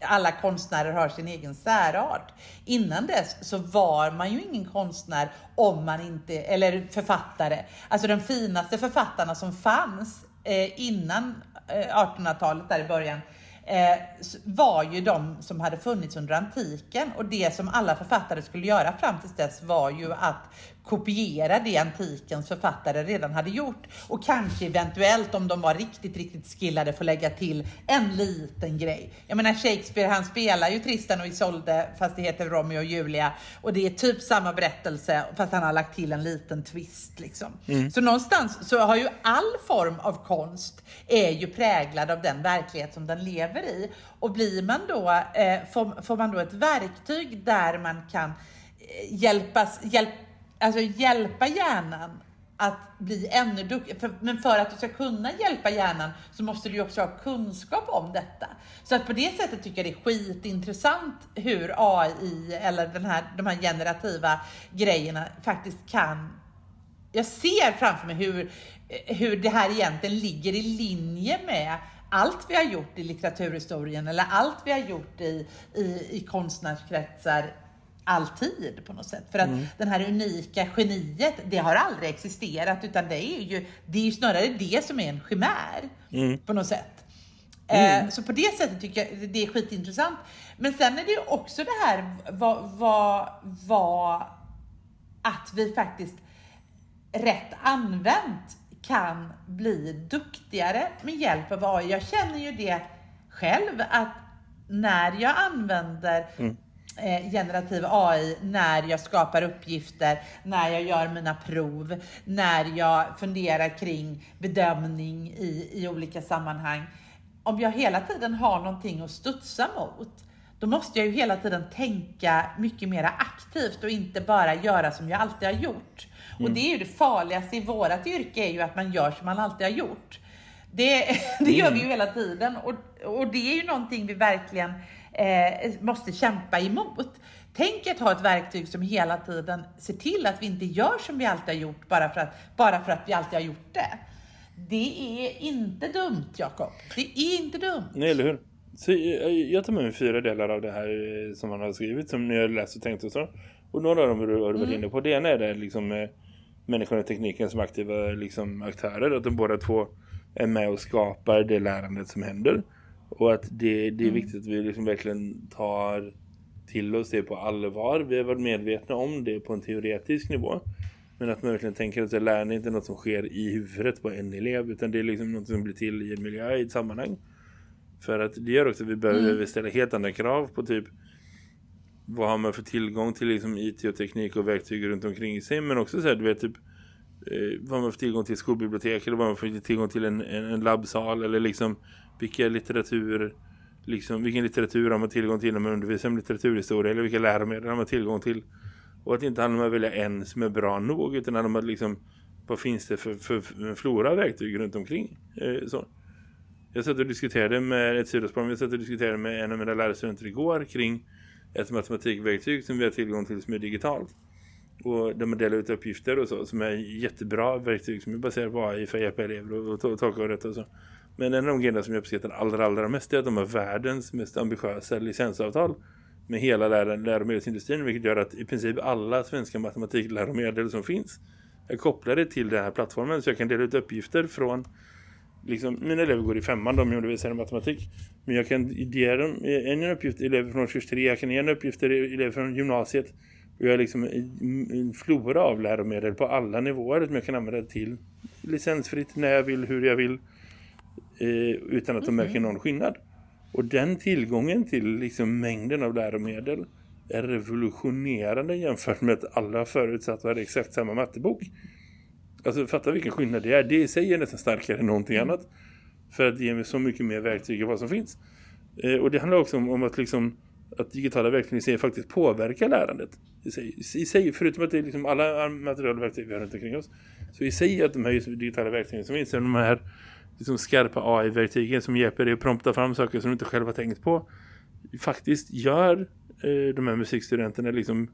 alla konstnärer har sin egen särart. Innan dess så var man ju ingen konstnär om man inte, eller författare. Alltså de finaste författarna som fanns eh, innan eh, 1800-talet där i början eh, var ju de som hade funnits under antiken och det som alla författare skulle göra fram tills dess var ju att kopiera det antikens författare redan hade gjort och kanske eventuellt om de var riktigt, riktigt skillade få lägga till en liten grej. Jag menar Shakespeare han spelar ju Tristan och Isolde fast det heter Romeo och Julia och det är typ samma berättelse fast han har lagt till en liten twist liksom. Så någonstans så har ju all form av konst är ju präglad av den verklighet som den lever i och blir man då, eh, får, får man då ett verktyg där man kan eh, hjälpas, hjälp, alltså hjälpa hjärnan att bli ännu duktigare. Men för att du ska kunna hjälpa hjärnan så måste du ju också ha kunskap om detta. Så att på det sättet tycker jag det är skitintressant hur AI eller den här, de här generativa grejerna faktiskt kan jag ser framför mig hur, hur det här egentligen ligger i linje med allt vi har gjort i litteraturhistorien eller allt vi har gjort i, i, i konstnärskretsar alltid på något sätt. För att den här unika geniet, det har aldrig existerat utan det är ju, det är ju snarare det som är en chimär på något sätt. Eh, så på det sättet tycker jag det är skitintressant. Men sen är det ju också det här vad, vad, vad att vi faktiskt rätt använt kan bli duktigare med hjälp av AI. Jag känner ju det själv att när jag använder eh, generativ AI när jag skapar uppgifter, när jag gör mina prov, när jag funderar kring bedömning i, i olika sammanhang. Om jag hela tiden har någonting att studsa mot, då måste jag ju hela tiden tänka mycket mer aktivt och inte bara göra som jag alltid har gjort. Och det är ju det farligaste i vårat yrke, är ju att man gör som man alltid har gjort. Det, det gör vi ju hela tiden och, och det är ju någonting vi verkligen eh, måste kämpa emot. Tänk att ha ett verktyg som hela tiden ser till att vi inte gör som vi alltid har gjort bara för att, bara för att vi alltid har gjort det. Det är inte dumt, Jakob. Det är inte dumt. Nej, eller hur? Så jag, jag tar med mig fyra delar av det här eh, som han har skrivit, som ni har läst och tänkt och så. Och några av dem har du varit inne på. Det ena är det liksom eh, människan och tekniken som aktiva liksom, aktörer. Att de båda två är med och skapar det lärandet som händer. Och att det, det är viktigt att vi liksom verkligen tar till oss det på allvar. Vi har varit medvetna om det på en teoretisk nivå. Men att man verkligen tänker att lärande är inte något som sker i huvudet på en elev. Utan det är liksom något som blir till i en miljö, i ett sammanhang. För att det gör också att vi behöver ställa helt andra krav på typ vad har man för tillgång till liksom IT och teknik och verktyg runt omkring sig. Men också så här, du vet typ eh, vad man för tillgång till skolbibliotek eller vad har man för tillgång till en, en, en labbsal eller liksom vilka litteratur liksom, vilken litteratur har man tillgång till när man undervisar om litteraturhistoria eller vilka läromedel har man tillgång till och att det inte handlar om att välja en som är bra nog utan handlar om att liksom vad finns det för, för, för flora av verktyg runt omkring eh, så. Jag satt och diskuterade med ett sidospår, jag satt och diskuterade med en av mina lärarstudenter igår kring ett matematikverktyg som vi har tillgång till som är digitalt. Och där man delar ut uppgifter och så som är jättebra verktyg som är baserat på AI för att hjälpa elever och, och, och tolka och rätt och så. Men en av de grejerna som jag uppskattar allra, allra mest är att de har världens mest ambitiösa licensavtal med hela lär läromedelsindustrin vilket gör att i princip alla svenska matematikläromedel som finns är kopplade till den här plattformen så jag kan dela ut uppgifter från liksom, mina elever går i femman, de undervisar i matematik. Men jag kan ge dem en uppgift elever från årskurs 3, jag kan ge en uppgift elever från gymnasiet. Och jag har liksom en en flora av läromedel på alla nivåer som jag kan använda till licensfritt när jag vill, hur jag vill. Eh, utan att de märker någon skillnad. Och den tillgången till liksom mängden av läromedel är revolutionerande jämfört med att alla förutsatt var exakt samma mattebok. Alltså fatta vilken skillnad det är. Det i sig är nästan starkare än någonting annat. För att ge mig så mycket mer verktyg än vad som finns. Eh, och det handlar också om, om att liksom att digitala verktyg i sig faktiskt påverkar lärandet. I sig, i sig förutom att det är liksom alla materiella verktyg vi har runt omkring oss. Så i sig att de här digitala verktygen som finns, de här liksom skarpa AI-verktygen som hjälper dig att prompta fram saker som du inte själv har tänkt på. Faktiskt gör eh, de här musikstudenterna liksom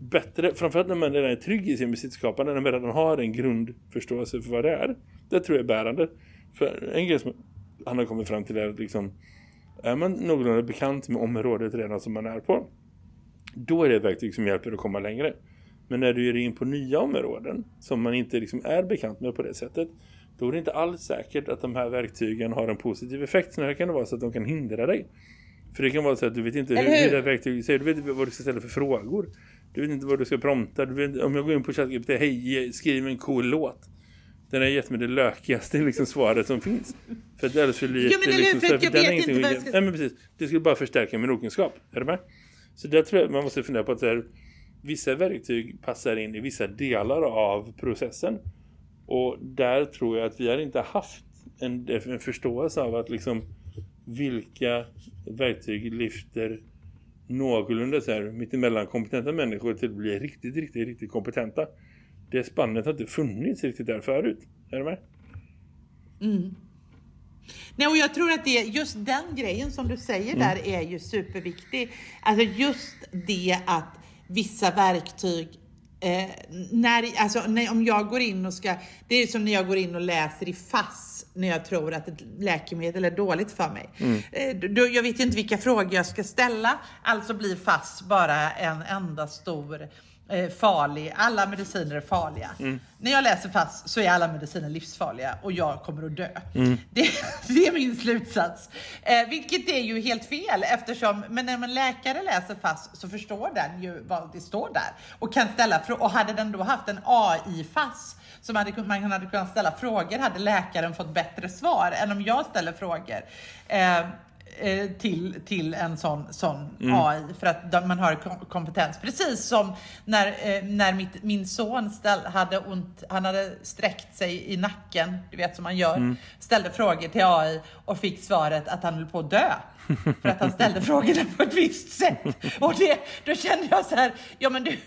bättre, framförallt när man redan är trygg i sin musikskapande, när man redan har en grundförståelse för vad det är. Det tror jag är bärande. För en grej som han har kommit fram till är att liksom, är man någorlunda bekant med området redan som man är på, då är det ett verktyg som hjälper att komma längre. Men när du ger in på nya områden som man inte liksom är bekant med på det sättet, då är det inte alls säkert att de här verktygen har en positiv effekt. Snarare kan det vara så att de kan hindra dig. För det kan vara så att du vet inte hur, hur? det verktyget säger. Du vet inte vad du ska ställa för frågor. Du vet inte vad du ska prompta. Du vet, om jag går in på ChatGPT, hej, skriv en cool låt. Den har gett mig det lökigaste liksom, svaret som finns. För att det för lite. Ja, men hur? liksom, För jag vet inte vad jag ge- ska- Nej, men precis. Det skulle bara förstärka min okunskap. Är du med? Så där tror jag man måste fundera på att här, vissa verktyg passar in i vissa delar av processen. Och där tror jag att vi har inte haft en, en förståelse av att liksom vilka verktyg lyfter någorlunda så här mittemellan kompetenta människor till att bli riktigt, riktigt, riktigt kompetenta. Det spannet har inte funnits riktigt där förut. Är du med? Nej, och jag tror att det, just den grejen som du säger Mm. där är ju superviktig. Alltså just det att vissa verktyg Eh, när, alltså, när, om jag går in och ska, det är som när jag går in och läser i FASS när jag tror att ett läkemedel är dåligt för mig. Mm. Eh, då, jag vet ju inte vilka frågor jag ska ställa, alltså blir FASS bara en enda stor eh, farlig, alla mediciner är farliga. Mm. När jag läser FASS så är alla mediciner livsfarliga och jag kommer att dö. Mm. Det, det är min slutsats. Eh, vilket är ju helt fel eftersom, men när en läkare läser FASS så förstår den ju vad det står där och kan ställa frågor. Och hade den då haft en AI-FASS som hade, man hade kunnat ställa frågor hade läkaren fått bättre svar än om jag ställer frågor. Eh, till, till en sån, sån Mm. AI för att de- man har kom- kompetens. Precis som när, eh, när mitt, min son ställ, hade ont, han hade sträckt sig i nacken, du vet som man gör, Mm. ställde frågor till AI och fick svaret att han höll på att dö. För att han ställde frågorna på ett visst sätt. Och det, då kände jag så här, ja men du,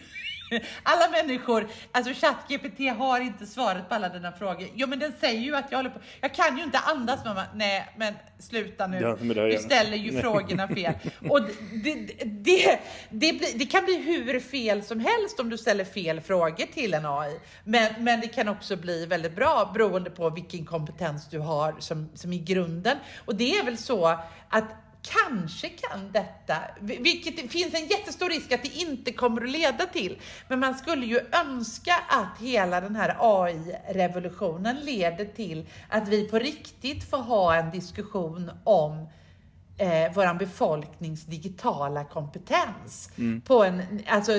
alla människor, alltså ChatGPT har inte svaret på alla dina frågor. Jo men den säger ju att jag håller på, jag kan ju inte andas mamma. Nej men sluta nu. Att du ställer ju Nej. frågorna fel. Och det, det, det, det, blir, det kan bli hur fel som helst om du ställer fel frågor till en AI. Men, men det kan också bli väldigt bra beroende på vilken kompetens du har som, som i grunden. Och det är väl så att Kanske kan detta, vilket det finns en jättestor risk att det inte kommer att leda till. Men man skulle ju önska att hela den här AI-revolutionen leder till att vi på riktigt får ha en diskussion om eh, våran befolknings digitala kompetens. På en, alltså,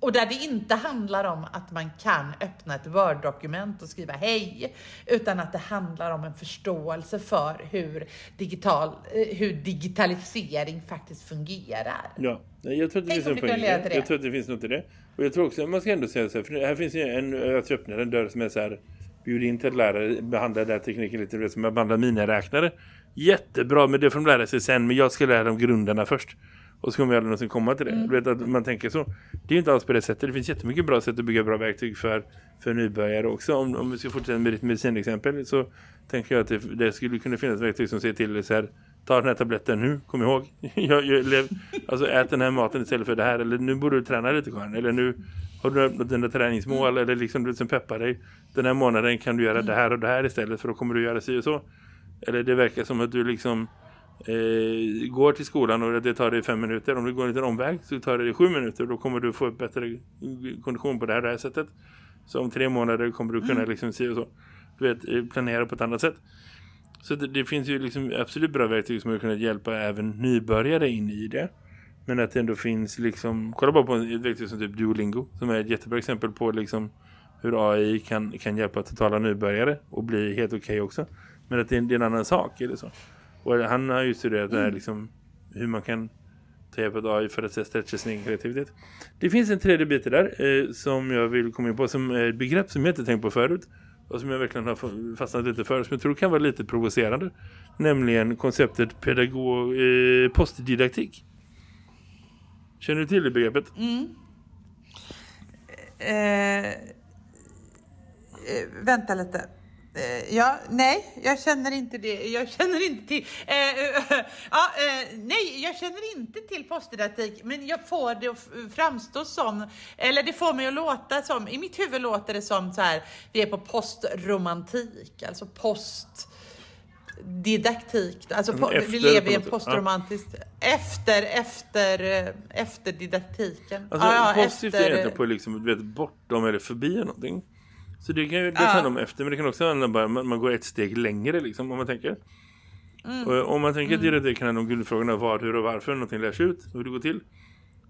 och där det inte handlar om att man kan öppna ett Word-dokument och skriva hej, utan att det handlar om en förståelse för hur, digital, eh, hur digitalisering faktiskt fungerar. Ja, jag tror att det Tänk finns en poäng det. Jag tror att det finns något i det. Och jag tror också, man ska ändå säga så här, för här finns ju en, jag tror öppnar en dörr som är så här, bjud in till lärare, behandla den här tekniken lite, som jag behandlar mina räknare. Jättebra, men det får de lära sig sen, men jag ska lära dem grunderna först. Och så kommer vi aldrig någonsin komma till det. Mm. Du vet att man tänker så. Det är ju inte alls på det sättet. Det finns jättemycket bra sätt att bygga bra verktyg för, för nybörjare också. Om, om vi ska fortsätta med ditt medicinexempel så tänker jag att det, det skulle kunna finnas verktyg som säger till så här ta den här tabletten nu, kom ihåg. jag, jag, lev, alltså ät den här maten istället för det här. Eller nu borde du träna lite Karin. Eller nu har du uppnått dina träningsmål. Eller liksom du som peppar dig. Den här månaden kan du göra det här och det här istället för då kommer du göra sig och så. Eller det verkar som att du liksom eh, går till skolan och det tar dig fem minuter. Om du går en liten omväg så tar det dig sju minuter. Då kommer du få ett bättre kondition på det här, det här sättet. Så om tre månader kommer du kunna liksom se och så. Du vet, eh, planera på ett annat sätt. Så det, det finns ju liksom absolut bra verktyg som har kunnat hjälpa även nybörjare in i det. Men att det ändå finns liksom, kolla bara på ett verktyg som typ Duolingo som är ett jättebra exempel på liksom hur AI kan, kan hjälpa totala nybörjare och bli helt okej också. Men att det är, en- det är en annan sak, det så? Och han har ju studerat det här liksom, hur man kan ta hjälp av AI för att stretcha sin egen kreativitet. Det finns en tredje bit där eh, som jag vill komma in på som är ett begrepp som jag inte tänkt på förut och som jag verkligen har fa- fastnat lite för som jag tror kan vara lite provocerande. Nämligen konceptet pedagog, eh, postdidaktik. Känner du till det begreppet? Eh, eh, vänta lite. Eh, ja, nej, jag känner inte det. Jag känner inte till... Eh, ja, eh, nej, jag känner inte till postdidaktik, men jag får det att framstå som, eller det får mig att låta som, i mitt huvud låter det som så här, vi är på postromantik, alltså post didaktik, alltså Efter vi lever i en postromantisk, efter, efter, eh, efter didaktiken. Alltså, Ja, ja, post syftar egentligen på liksom, du vet, bortom eller förbi någonting. Så det kan ju det Ja. handla om efter, men det kan också handla om bara man, man går ett steg längre liksom, om man tänker. Mm. Och, om man tänker att det kan handla om grundfrågorna vad, hur och varför någonting lärs ut, hur det går till.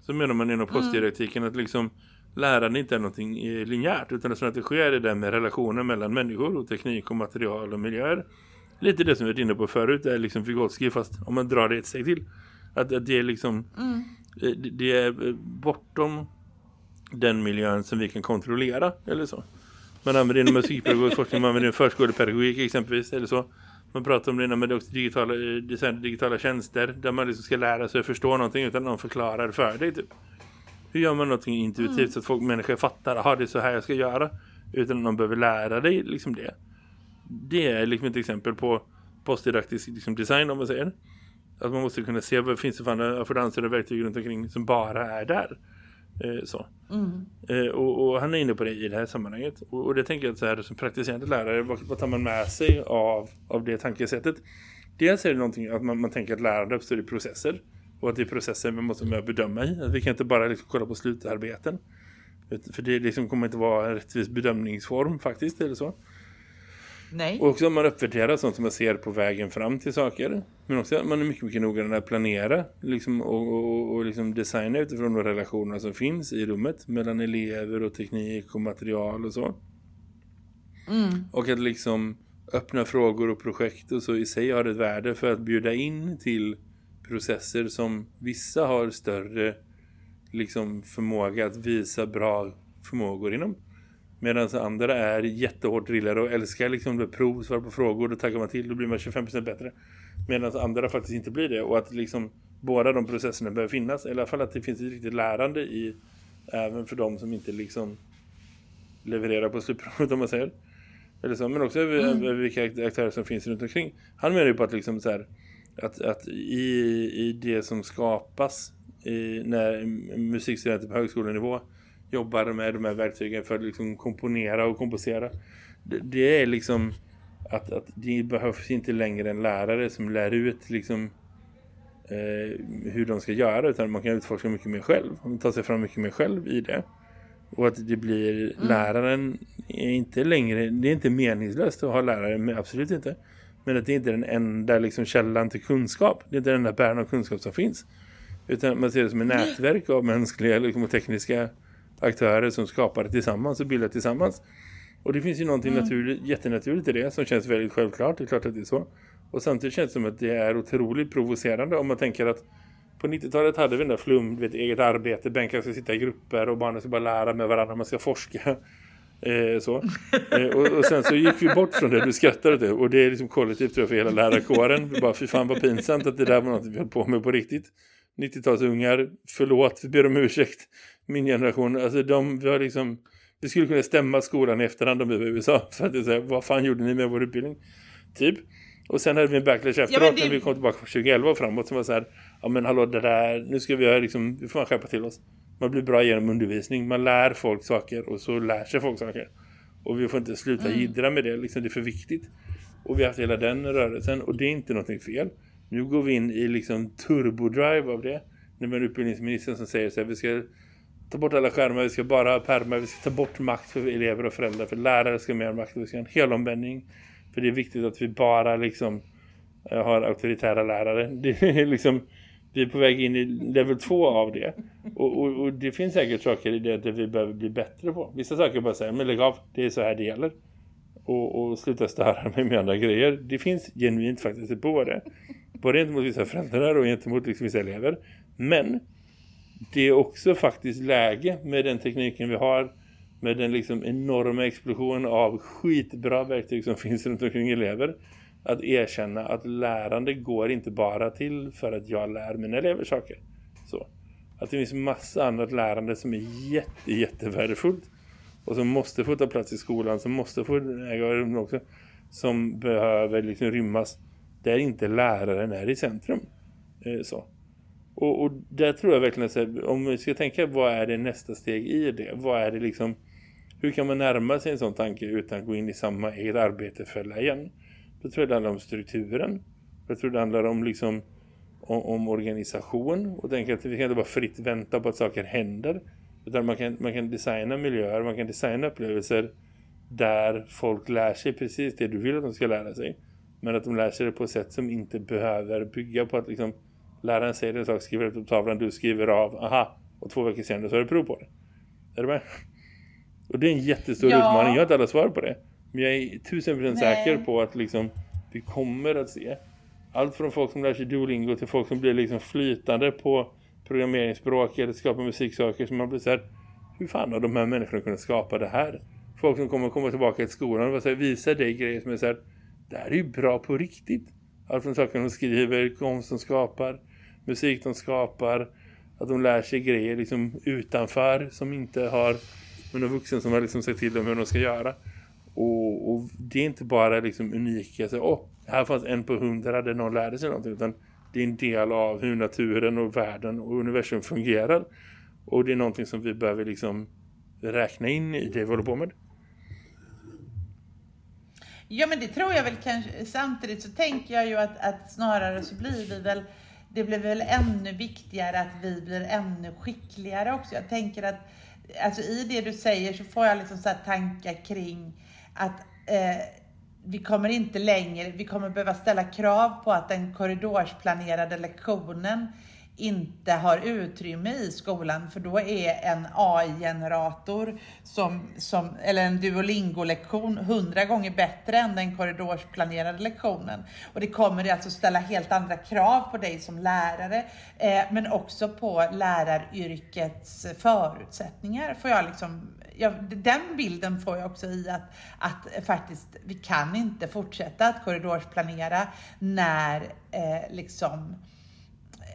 Så menar man inom Mm. postdidaktiken att liksom lärande inte är någonting eh, linjärt utan att det sker det där med relationer mellan människor och teknik och material och miljöer. Lite det som vi var inne på förut är liksom Vygotsky fast om man drar det ett steg till. Att, att det är liksom eh, det, det är eh, bortom den miljön som vi kan kontrollera eller så. Man använder inom musikpedagogisk forskning, man använder inom förskolepedagogik exempelvis eller så. Man pratar om det inom också digitala, eh, design, digitala tjänster där man liksom ska lära sig att förstå någonting utan att någon förklarar för dig typ. Hur gör man någonting intuitivt så att folk, människor fattar att det är så här jag ska göra utan att någon behöver lära dig liksom det. Det är liksom ett exempel på postdidaktisk liksom, design om man säger. Att man måste kunna se vad finns det för andra affordanser och verktyg runt omkring som bara är där. Eh, så. Eh, och, och han är inne på det i det här sammanhanget. Och, och det tänker jag att så här, som praktiserande lärare, vad, vad tar man med sig av, av det tankesättet? Dels är det någonting att man, man tänker att lärande uppstår i processer. Och att det är processer man måste med bedöma i. Att vi kan inte bara liksom kolla på slutarbeten. Ut- För det liksom kommer inte vara en rättvis bedömningsform faktiskt, eller så. Nej. Och också man uppvärderar sånt som man ser på vägen fram till saker. Men också att man är mycket, mycket noggrann att planera liksom, och, och, och liksom designa utifrån de relationer som finns i rummet mellan elever och teknik och material och så. Och att liksom öppna frågor och projekt och så i sig har ett värde för att bjuda in till processer som vissa har större liksom förmåga att visa bra förmågor inom. Medan andra är jättehårt drillade och älskar liksom det prov, svar på frågor, då taggar man till, då blir man 25% bättre. Medan andra faktiskt inte blir det. Och att liksom båda de processerna behöver finnas. Eller i alla fall att det finns ett riktigt lärande i även för de som inte liksom levererar på slutprovet om man säger. Eller så, men också över, Mm. över vilka aktörer som finns runt omkring. Han menar ju på att liksom så här, att, att i, i det som skapas i, när musikstudenter på högskolenivå jobbar med de här verktygen för att liksom komponera och komposera. Det, det är liksom att, att det behövs inte längre en lärare som lär ut liksom eh, hur de ska göra utan man kan utforska mycket mer själv. Man tar sig fram mycket mer själv i det. Och att det blir läraren är inte längre, det är inte meningslöst att ha lärare, absolut inte. Men att det inte är den enda liksom, källan till kunskap. Det är inte den enda bäraren av kunskap som finns. Utan man ser det som ett nätverk av mänskliga liksom, och tekniska aktörer som skapar det tillsammans och bildar tillsammans. Och det finns ju någonting naturligt, jättenaturligt i det som känns väldigt självklart. Det är klart att det är så. Och samtidigt känns det som att det är otroligt provocerande om man tänker att på 90-talet hade vi den där flum, vet, eget arbete, bänkar ska sitta i grupper och barnen ska bara lära med varandra, man ska forska. Eh, så. Eh, och, och sen så gick vi bort från det, du skrattar åt det. Och det är liksom kollektivt tror jag för hela lärarkåren. Vi bara, fy fan vad pinsamt att det där var något vi höll på med på riktigt. 90-talsungar, förlåt, vi ber om ursäkt. Min generation, alltså de, vi har liksom... Vi skulle kunna stämma skolan i efterhand var i USA. För att det vad fan gjorde ni med vår utbildning? Typ. Och sen hade vi en backlash efteråt det- när vi kom tillbaka på 2011 och framåt som var så här, ja men hallå det där, nu ska vi ha liksom, vi får man skärpa till oss. Man blir bra genom undervisning, man lär folk saker och så lär sig folk saker. Och vi får inte sluta Mm. jiddra med det, liksom det är för viktigt. Och vi har haft hela den rörelsen och det är inte någonting fel. Nu går vi in i liksom turbodrive av det. När vi har en utbildningsminister som säger så här, vi ska ta bort alla skärmar, vi ska bara ha pärmar, vi ska ta bort makt för elever och föräldrar, för lärare ska ha mer makt, vi ska ha en helomvändning. För det är viktigt att vi bara liksom eh, har auktoritära lärare. Det är liksom, vi är på väg in i level 2 av det. Och, och, och det finns säkert saker i det där vi behöver bli bättre på. Vissa saker bara säga, men lägg av, det är så här det gäller. Och, och sluta störa mig med andra grejer. Det finns genuint faktiskt ett på det. Både gentemot vissa föräldrar och gentemot liksom vissa elever. Men det är också faktiskt läge med den tekniken vi har med den liksom enorma explosionen av skitbra verktyg som finns runt omkring elever att erkänna att lärande går inte bara till för att jag lär mina elever saker. Så. Att det finns massa annat lärande som är jätte, jättevärdefullt och som måste få ta plats i skolan, som måste få äga rum också, som behöver liksom rymmas där inte läraren är i centrum. Eh, så. Och, och där tror jag verkligen att om vi ska tänka vad är det nästa steg i det? Vad är det liksom, hur kan man närma sig en sån tanke utan att gå in i samma eget arbete fälla igen? Då tror jag det handlar om strukturen. Jag tror det handlar om liksom om, om organisation och tänka att vi kan inte bara fritt vänta på att saker händer. Utan man kan, man kan designa miljöer, man kan designa upplevelser där folk lär sig precis det du vill att de ska lära sig. Men att de lär sig det på ett sätt som inte behöver bygga på att liksom läraren säger en sak, skriver ut på tavlan, du skriver av, aha, och två veckor senare så har du prov på det. Är du med? Och det är en jättestor Ja. utmaning, jag har inte alla svar på det. Men jag är tusen procent säker på att liksom, vi kommer att se allt från folk som lär sig Duolingo till folk som blir liksom flytande på programmeringsspråk eller skapar musiksaker som man blir så här, hur fan har de här människorna kunnat skapa det här? Folk som kommer komma tillbaka till skolan och så här, visa dig grejer som är så här, det här är ju bra på riktigt. Allt från saker de skriver, konst de skapar, musik de skapar, att de lär sig grejer liksom utanför som inte har någon vuxen som har liksom sagt till dem hur de ska göra. Och, och det är inte bara liksom unika, så, åh, här fanns en på hundra där någon lärde sig någonting, utan det är en del av hur naturen och världen och universum fungerar. Och det är någonting som vi behöver liksom räkna in i det vi håller på med. Ja, men det tror jag väl kanske. Samtidigt så tänker jag ju att, att snarare så blir vi väl, det blir väl ännu viktigare att vi blir ännu skickligare också. Jag tänker att, alltså i det du säger så får jag liksom så här tankar kring att eh, vi kommer inte längre, vi kommer behöva ställa krav på att den korridorsplanerade lektionen inte har utrymme i skolan för då är en AI-generator som, som, eller en Duolingo-lektion hundra gånger bättre än den korridorsplanerade lektionen. Och det kommer alltså ställa helt andra krav på dig som lärare eh, men också på läraryrkets förutsättningar. Får jag liksom, ja, den bilden får jag också i att, att faktiskt vi kan inte fortsätta att korridorsplanera när eh, liksom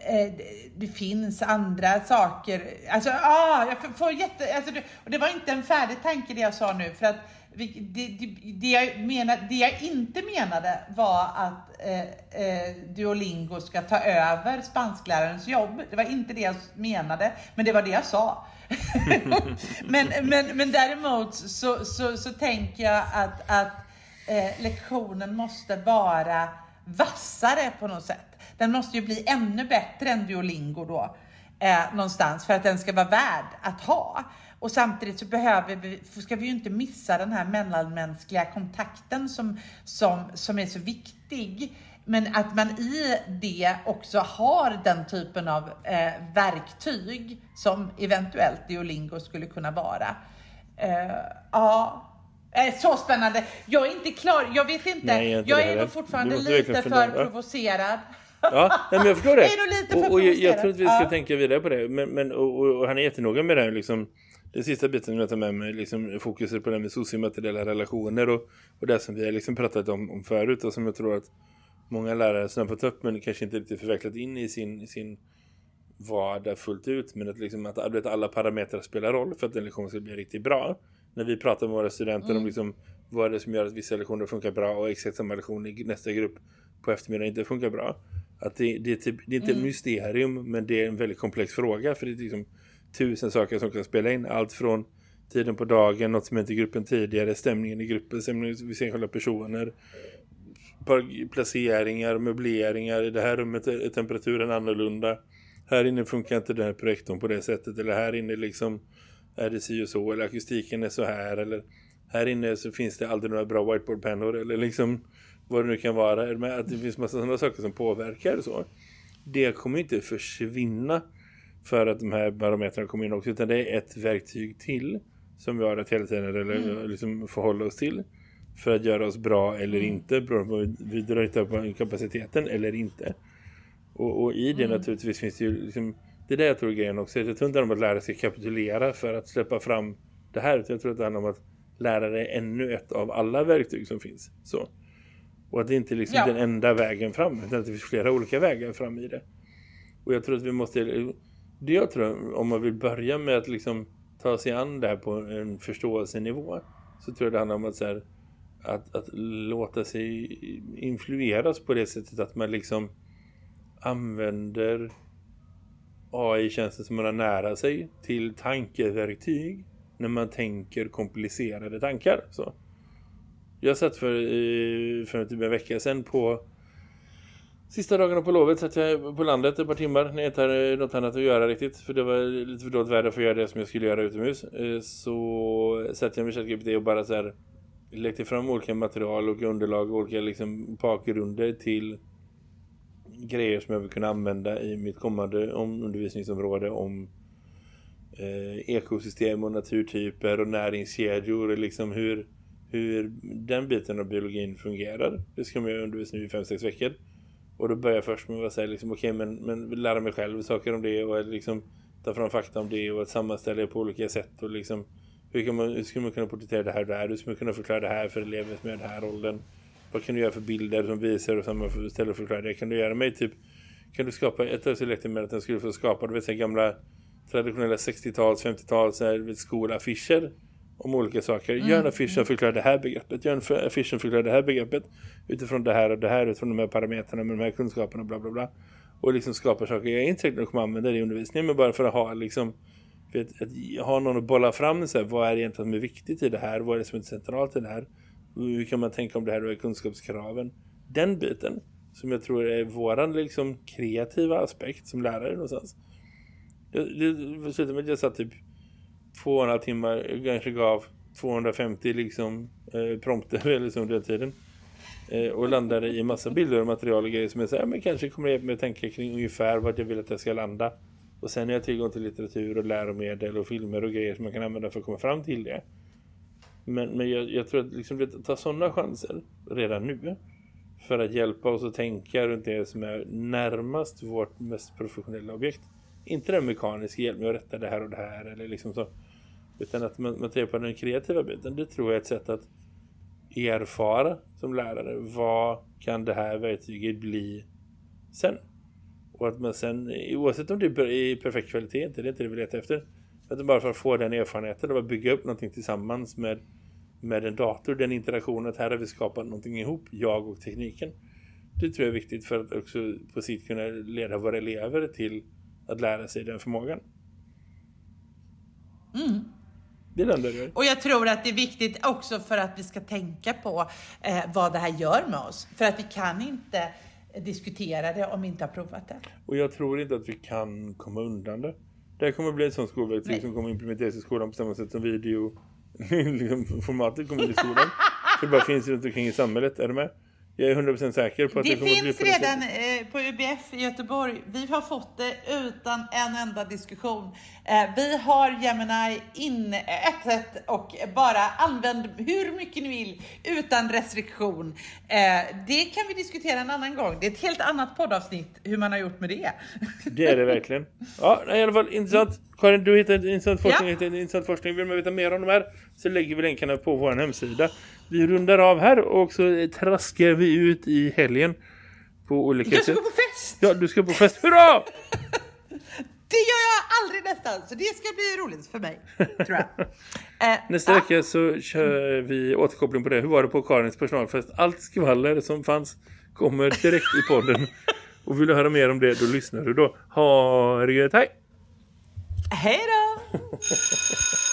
Eh, det finns andra saker. Alltså, ah, jag får jätte, alltså, det, och det var inte en färdig tanke det jag sa nu för att vi, det, det, det, jag menade, det jag inte menade var att eh, eh, Duolingo ska ta över spansklärarens jobb. Det var inte det jag menade, men det var det jag sa. men, men, men däremot så, så, så tänker jag att, att eh, lektionen måste vara vassare på något sätt. Den måste ju bli ännu bättre än Duolingo då, eh, någonstans för att den ska vara värd att ha. Och samtidigt så behöver vi, ska vi ju inte missa den här mellanmänskliga kontakten som, som, som är så viktig. Men att man i det också har den typen av eh, verktyg som eventuellt Duolingo skulle kunna vara. Eh, ja, eh, så spännande. Jag är inte klar. Jag vet inte. Nej, jag är inte jag är nog fortfarande lite för provocerad. Ja, nej, men jag förstår det. Är nog lite för och, och jag, jag tror att vi ska Ja. tänka vidare på det. Men, men, och, och, och han är jättenoga med det här. Liksom, den sista biten som jag tar med mig liksom, fokuset på det här med sociomateriella relationer och, och det som vi har liksom pratat om, om förut och som jag tror att många lärare snabbat upp men kanske inte riktigt förverkligat in i sin, i sin vardag fullt ut. Men att, liksom, att, att alla parametrar spelar roll för att en lektion ska bli riktigt bra. När vi pratar med våra studenter om liksom, vad är det som gör att vissa lektioner funkar bra och exakt samma lektion i nästa grupp på eftermiddagen inte funkar bra. Att det, det, är, typ, det är inte ett mysterium men det är en väldigt komplex fråga för det är liksom tusen saker som kan spela in. Allt från tiden på dagen, något som hänt i gruppen tidigare, stämningen i gruppen, stämningen vi ser själva personer, placeringar, möbleringar. I det här rummet är temperaturen annorlunda. Här inne funkar inte den här projektorn på det sättet. Eller här inne liksom är det si och så. Eller akustiken är så här. Eller här inne så finns det aldrig några bra whiteboardpennor. Eller liksom vad det nu kan vara. Med Att det finns massa sådana saker som påverkar så. Det kommer inte försvinna för att de här barometrarna kommer in också. Utan det är ett verktyg till som vi har att hela tiden eller, liksom förhålla oss till. För att göra oss bra eller inte. Beroende på om vi drar inte på kapaciteten eller inte. Och, och i det naturligtvis finns det ju liksom, det är det jag tror är grejen också. Jag tror inte om att lärare ska kapitulera för att släppa fram det här. utan Jag tror att det handlar om att lärare är ännu ett av alla verktyg som finns. Så. Och att det inte är liksom Ja. den enda vägen fram. Utan att det finns flera olika vägar fram i det. Och jag tror att vi måste... Det jag tror, om man vill börja med att liksom ta sig an det här på en förståelsenivå. Så tror jag det handlar om att, så här, att, att låta sig influeras på det sättet att man liksom använder AI-tjänster som man har nära sig till tankeverktyg när man tänker komplicerade tankar. Så. Jag satt för, för typ en vecka sedan på sista dagarna på lovet satt jag på landet ett par timmar när jag inte hade något annat att göra riktigt för det var lite för dåligt väder för att göra det som jag skulle göra utomhus. Eh, så satt jag med ChatGPT och bara så här lekte fram olika material och underlag och olika liksom bakgrunder till grejer som jag vill kunna använda i mitt kommande undervisningsområde om eh, ekosystem och naturtyper och näringskedjor och liksom hur, hur den biten av biologin fungerar. Det ska man ju undervisa nu i 5-6 veckor. Och då börjar jag först med att säga liksom, okej men, men lära mig själv saker om det och liksom ta fram fakta om det och att sammanställa det på olika sätt och liksom hur, kan man, hur ska man kunna porträttera det här och det här? Hur ska man kunna förklara det här för elever som är i den här åldern? Vad kan du göra för bilder som visar och sammanställer och förklarar? Kan du göra mig typ kan du skapa ett av så lekte med att den skulle få skapa du vet, så gamla traditionella 60-tals, 50-tals så här, vet, skolaffischer om olika saker. Gör en affisch som förklarar det här begreppet. Gör en affisch som förklarar det här begreppet utifrån det här och det här, utifrån de här parametrarna med de här kunskaperna bla bla bla. Och liksom skapar saker. Jag är inte säker kommer använda det i undervisningen men bara för att ha liksom för att, ha någon att bolla fram så här, vad är egentligen som är viktigt i det här? Vad är det som är centralt i det här? Hur kan man tänka om det här då är kunskapskraven? Den biten som jag tror är våran liksom kreativa aspekt som lärare någonstans. Det, slutade med att jag satt typ två och en halv timmar, kanske gav 250 liksom eh, prompter eller så under den tiden. Eh, och landade i massa bilder och material och grejer som jag säger, men kanske kommer jag att tänka kring ungefär vart jag vill att jag ska landa. Och sen har jag tillgång till litteratur och läromedel och filmer och grejer som man kan använda för att komma fram till det. Men, men jag, jag tror att liksom, vet, ta sådana chanser redan nu för att hjälpa oss att tänka runt det som är närmast vårt mest professionella objekt. Inte den mekaniska hjälp med att rätta det här och det här eller liksom så. Utan att man, man tar på den kreativa biten. Det tror jag är ett sätt att erfara som lärare. Vad kan det här verktyget bli sen? Och att man sen, oavsett om det är i perfekt kvalitet, det är inte det vi letar efter. Att bara för att få den erfarenheten och bygga upp någonting tillsammans med, med en dator, den interaktionen att här har vi skapat någonting ihop, jag och tekniken. Det tror jag är viktigt för att också på sikt kunna leda våra elever till att lära sig den förmågan. Mm. Det är den där. Och jag tror att det är viktigt också för att vi ska tänka på eh, vad det här gör med oss. För att vi kan inte diskutera det om vi inte har provat det. Och jag tror inte att vi kan komma undan det. Det här kommer bli ett sånt skolverktyg Nej. som kommer implementeras i skolan på samma sätt som video liksom, formatet kommer bli i skolan. Så det bara finns runt omkring i samhället. Är du med? Jag är 100% säker på att det, Det kommer finns redan eh, på UBF i Göteborg. Vi har fått det utan en enda diskussion. Eh, vi har Gemini in öppet och bara använd hur mycket ni vill utan restriktion. Eh, det kan vi diskutera en annan gång. Det är ett helt annat poddavsnitt hur man har gjort med det. Det är det verkligen. Ja, i alla fall intressant. Karin, du hittade intressant forskning. Ja. Hittade intressant forskning. Vill man veta mer om de här så lägger vi länkarna på vår hemsida. Vi rundar av här och så traskar vi ut i helgen på olika Jag ska sätt. gå på fest! Ja, du ska på fest. Hurra! Det gör jag aldrig nästan, så det ska bli roligt för mig, tror jag. Eh, Nästa ja. vecka så kör vi återkoppling på det. Hur var det på Karins personalfest? Allt skvaller som fanns kommer direkt i podden. Och vill du höra mer om det, då lyssnar du då. Ha det gött, hej! Hej då!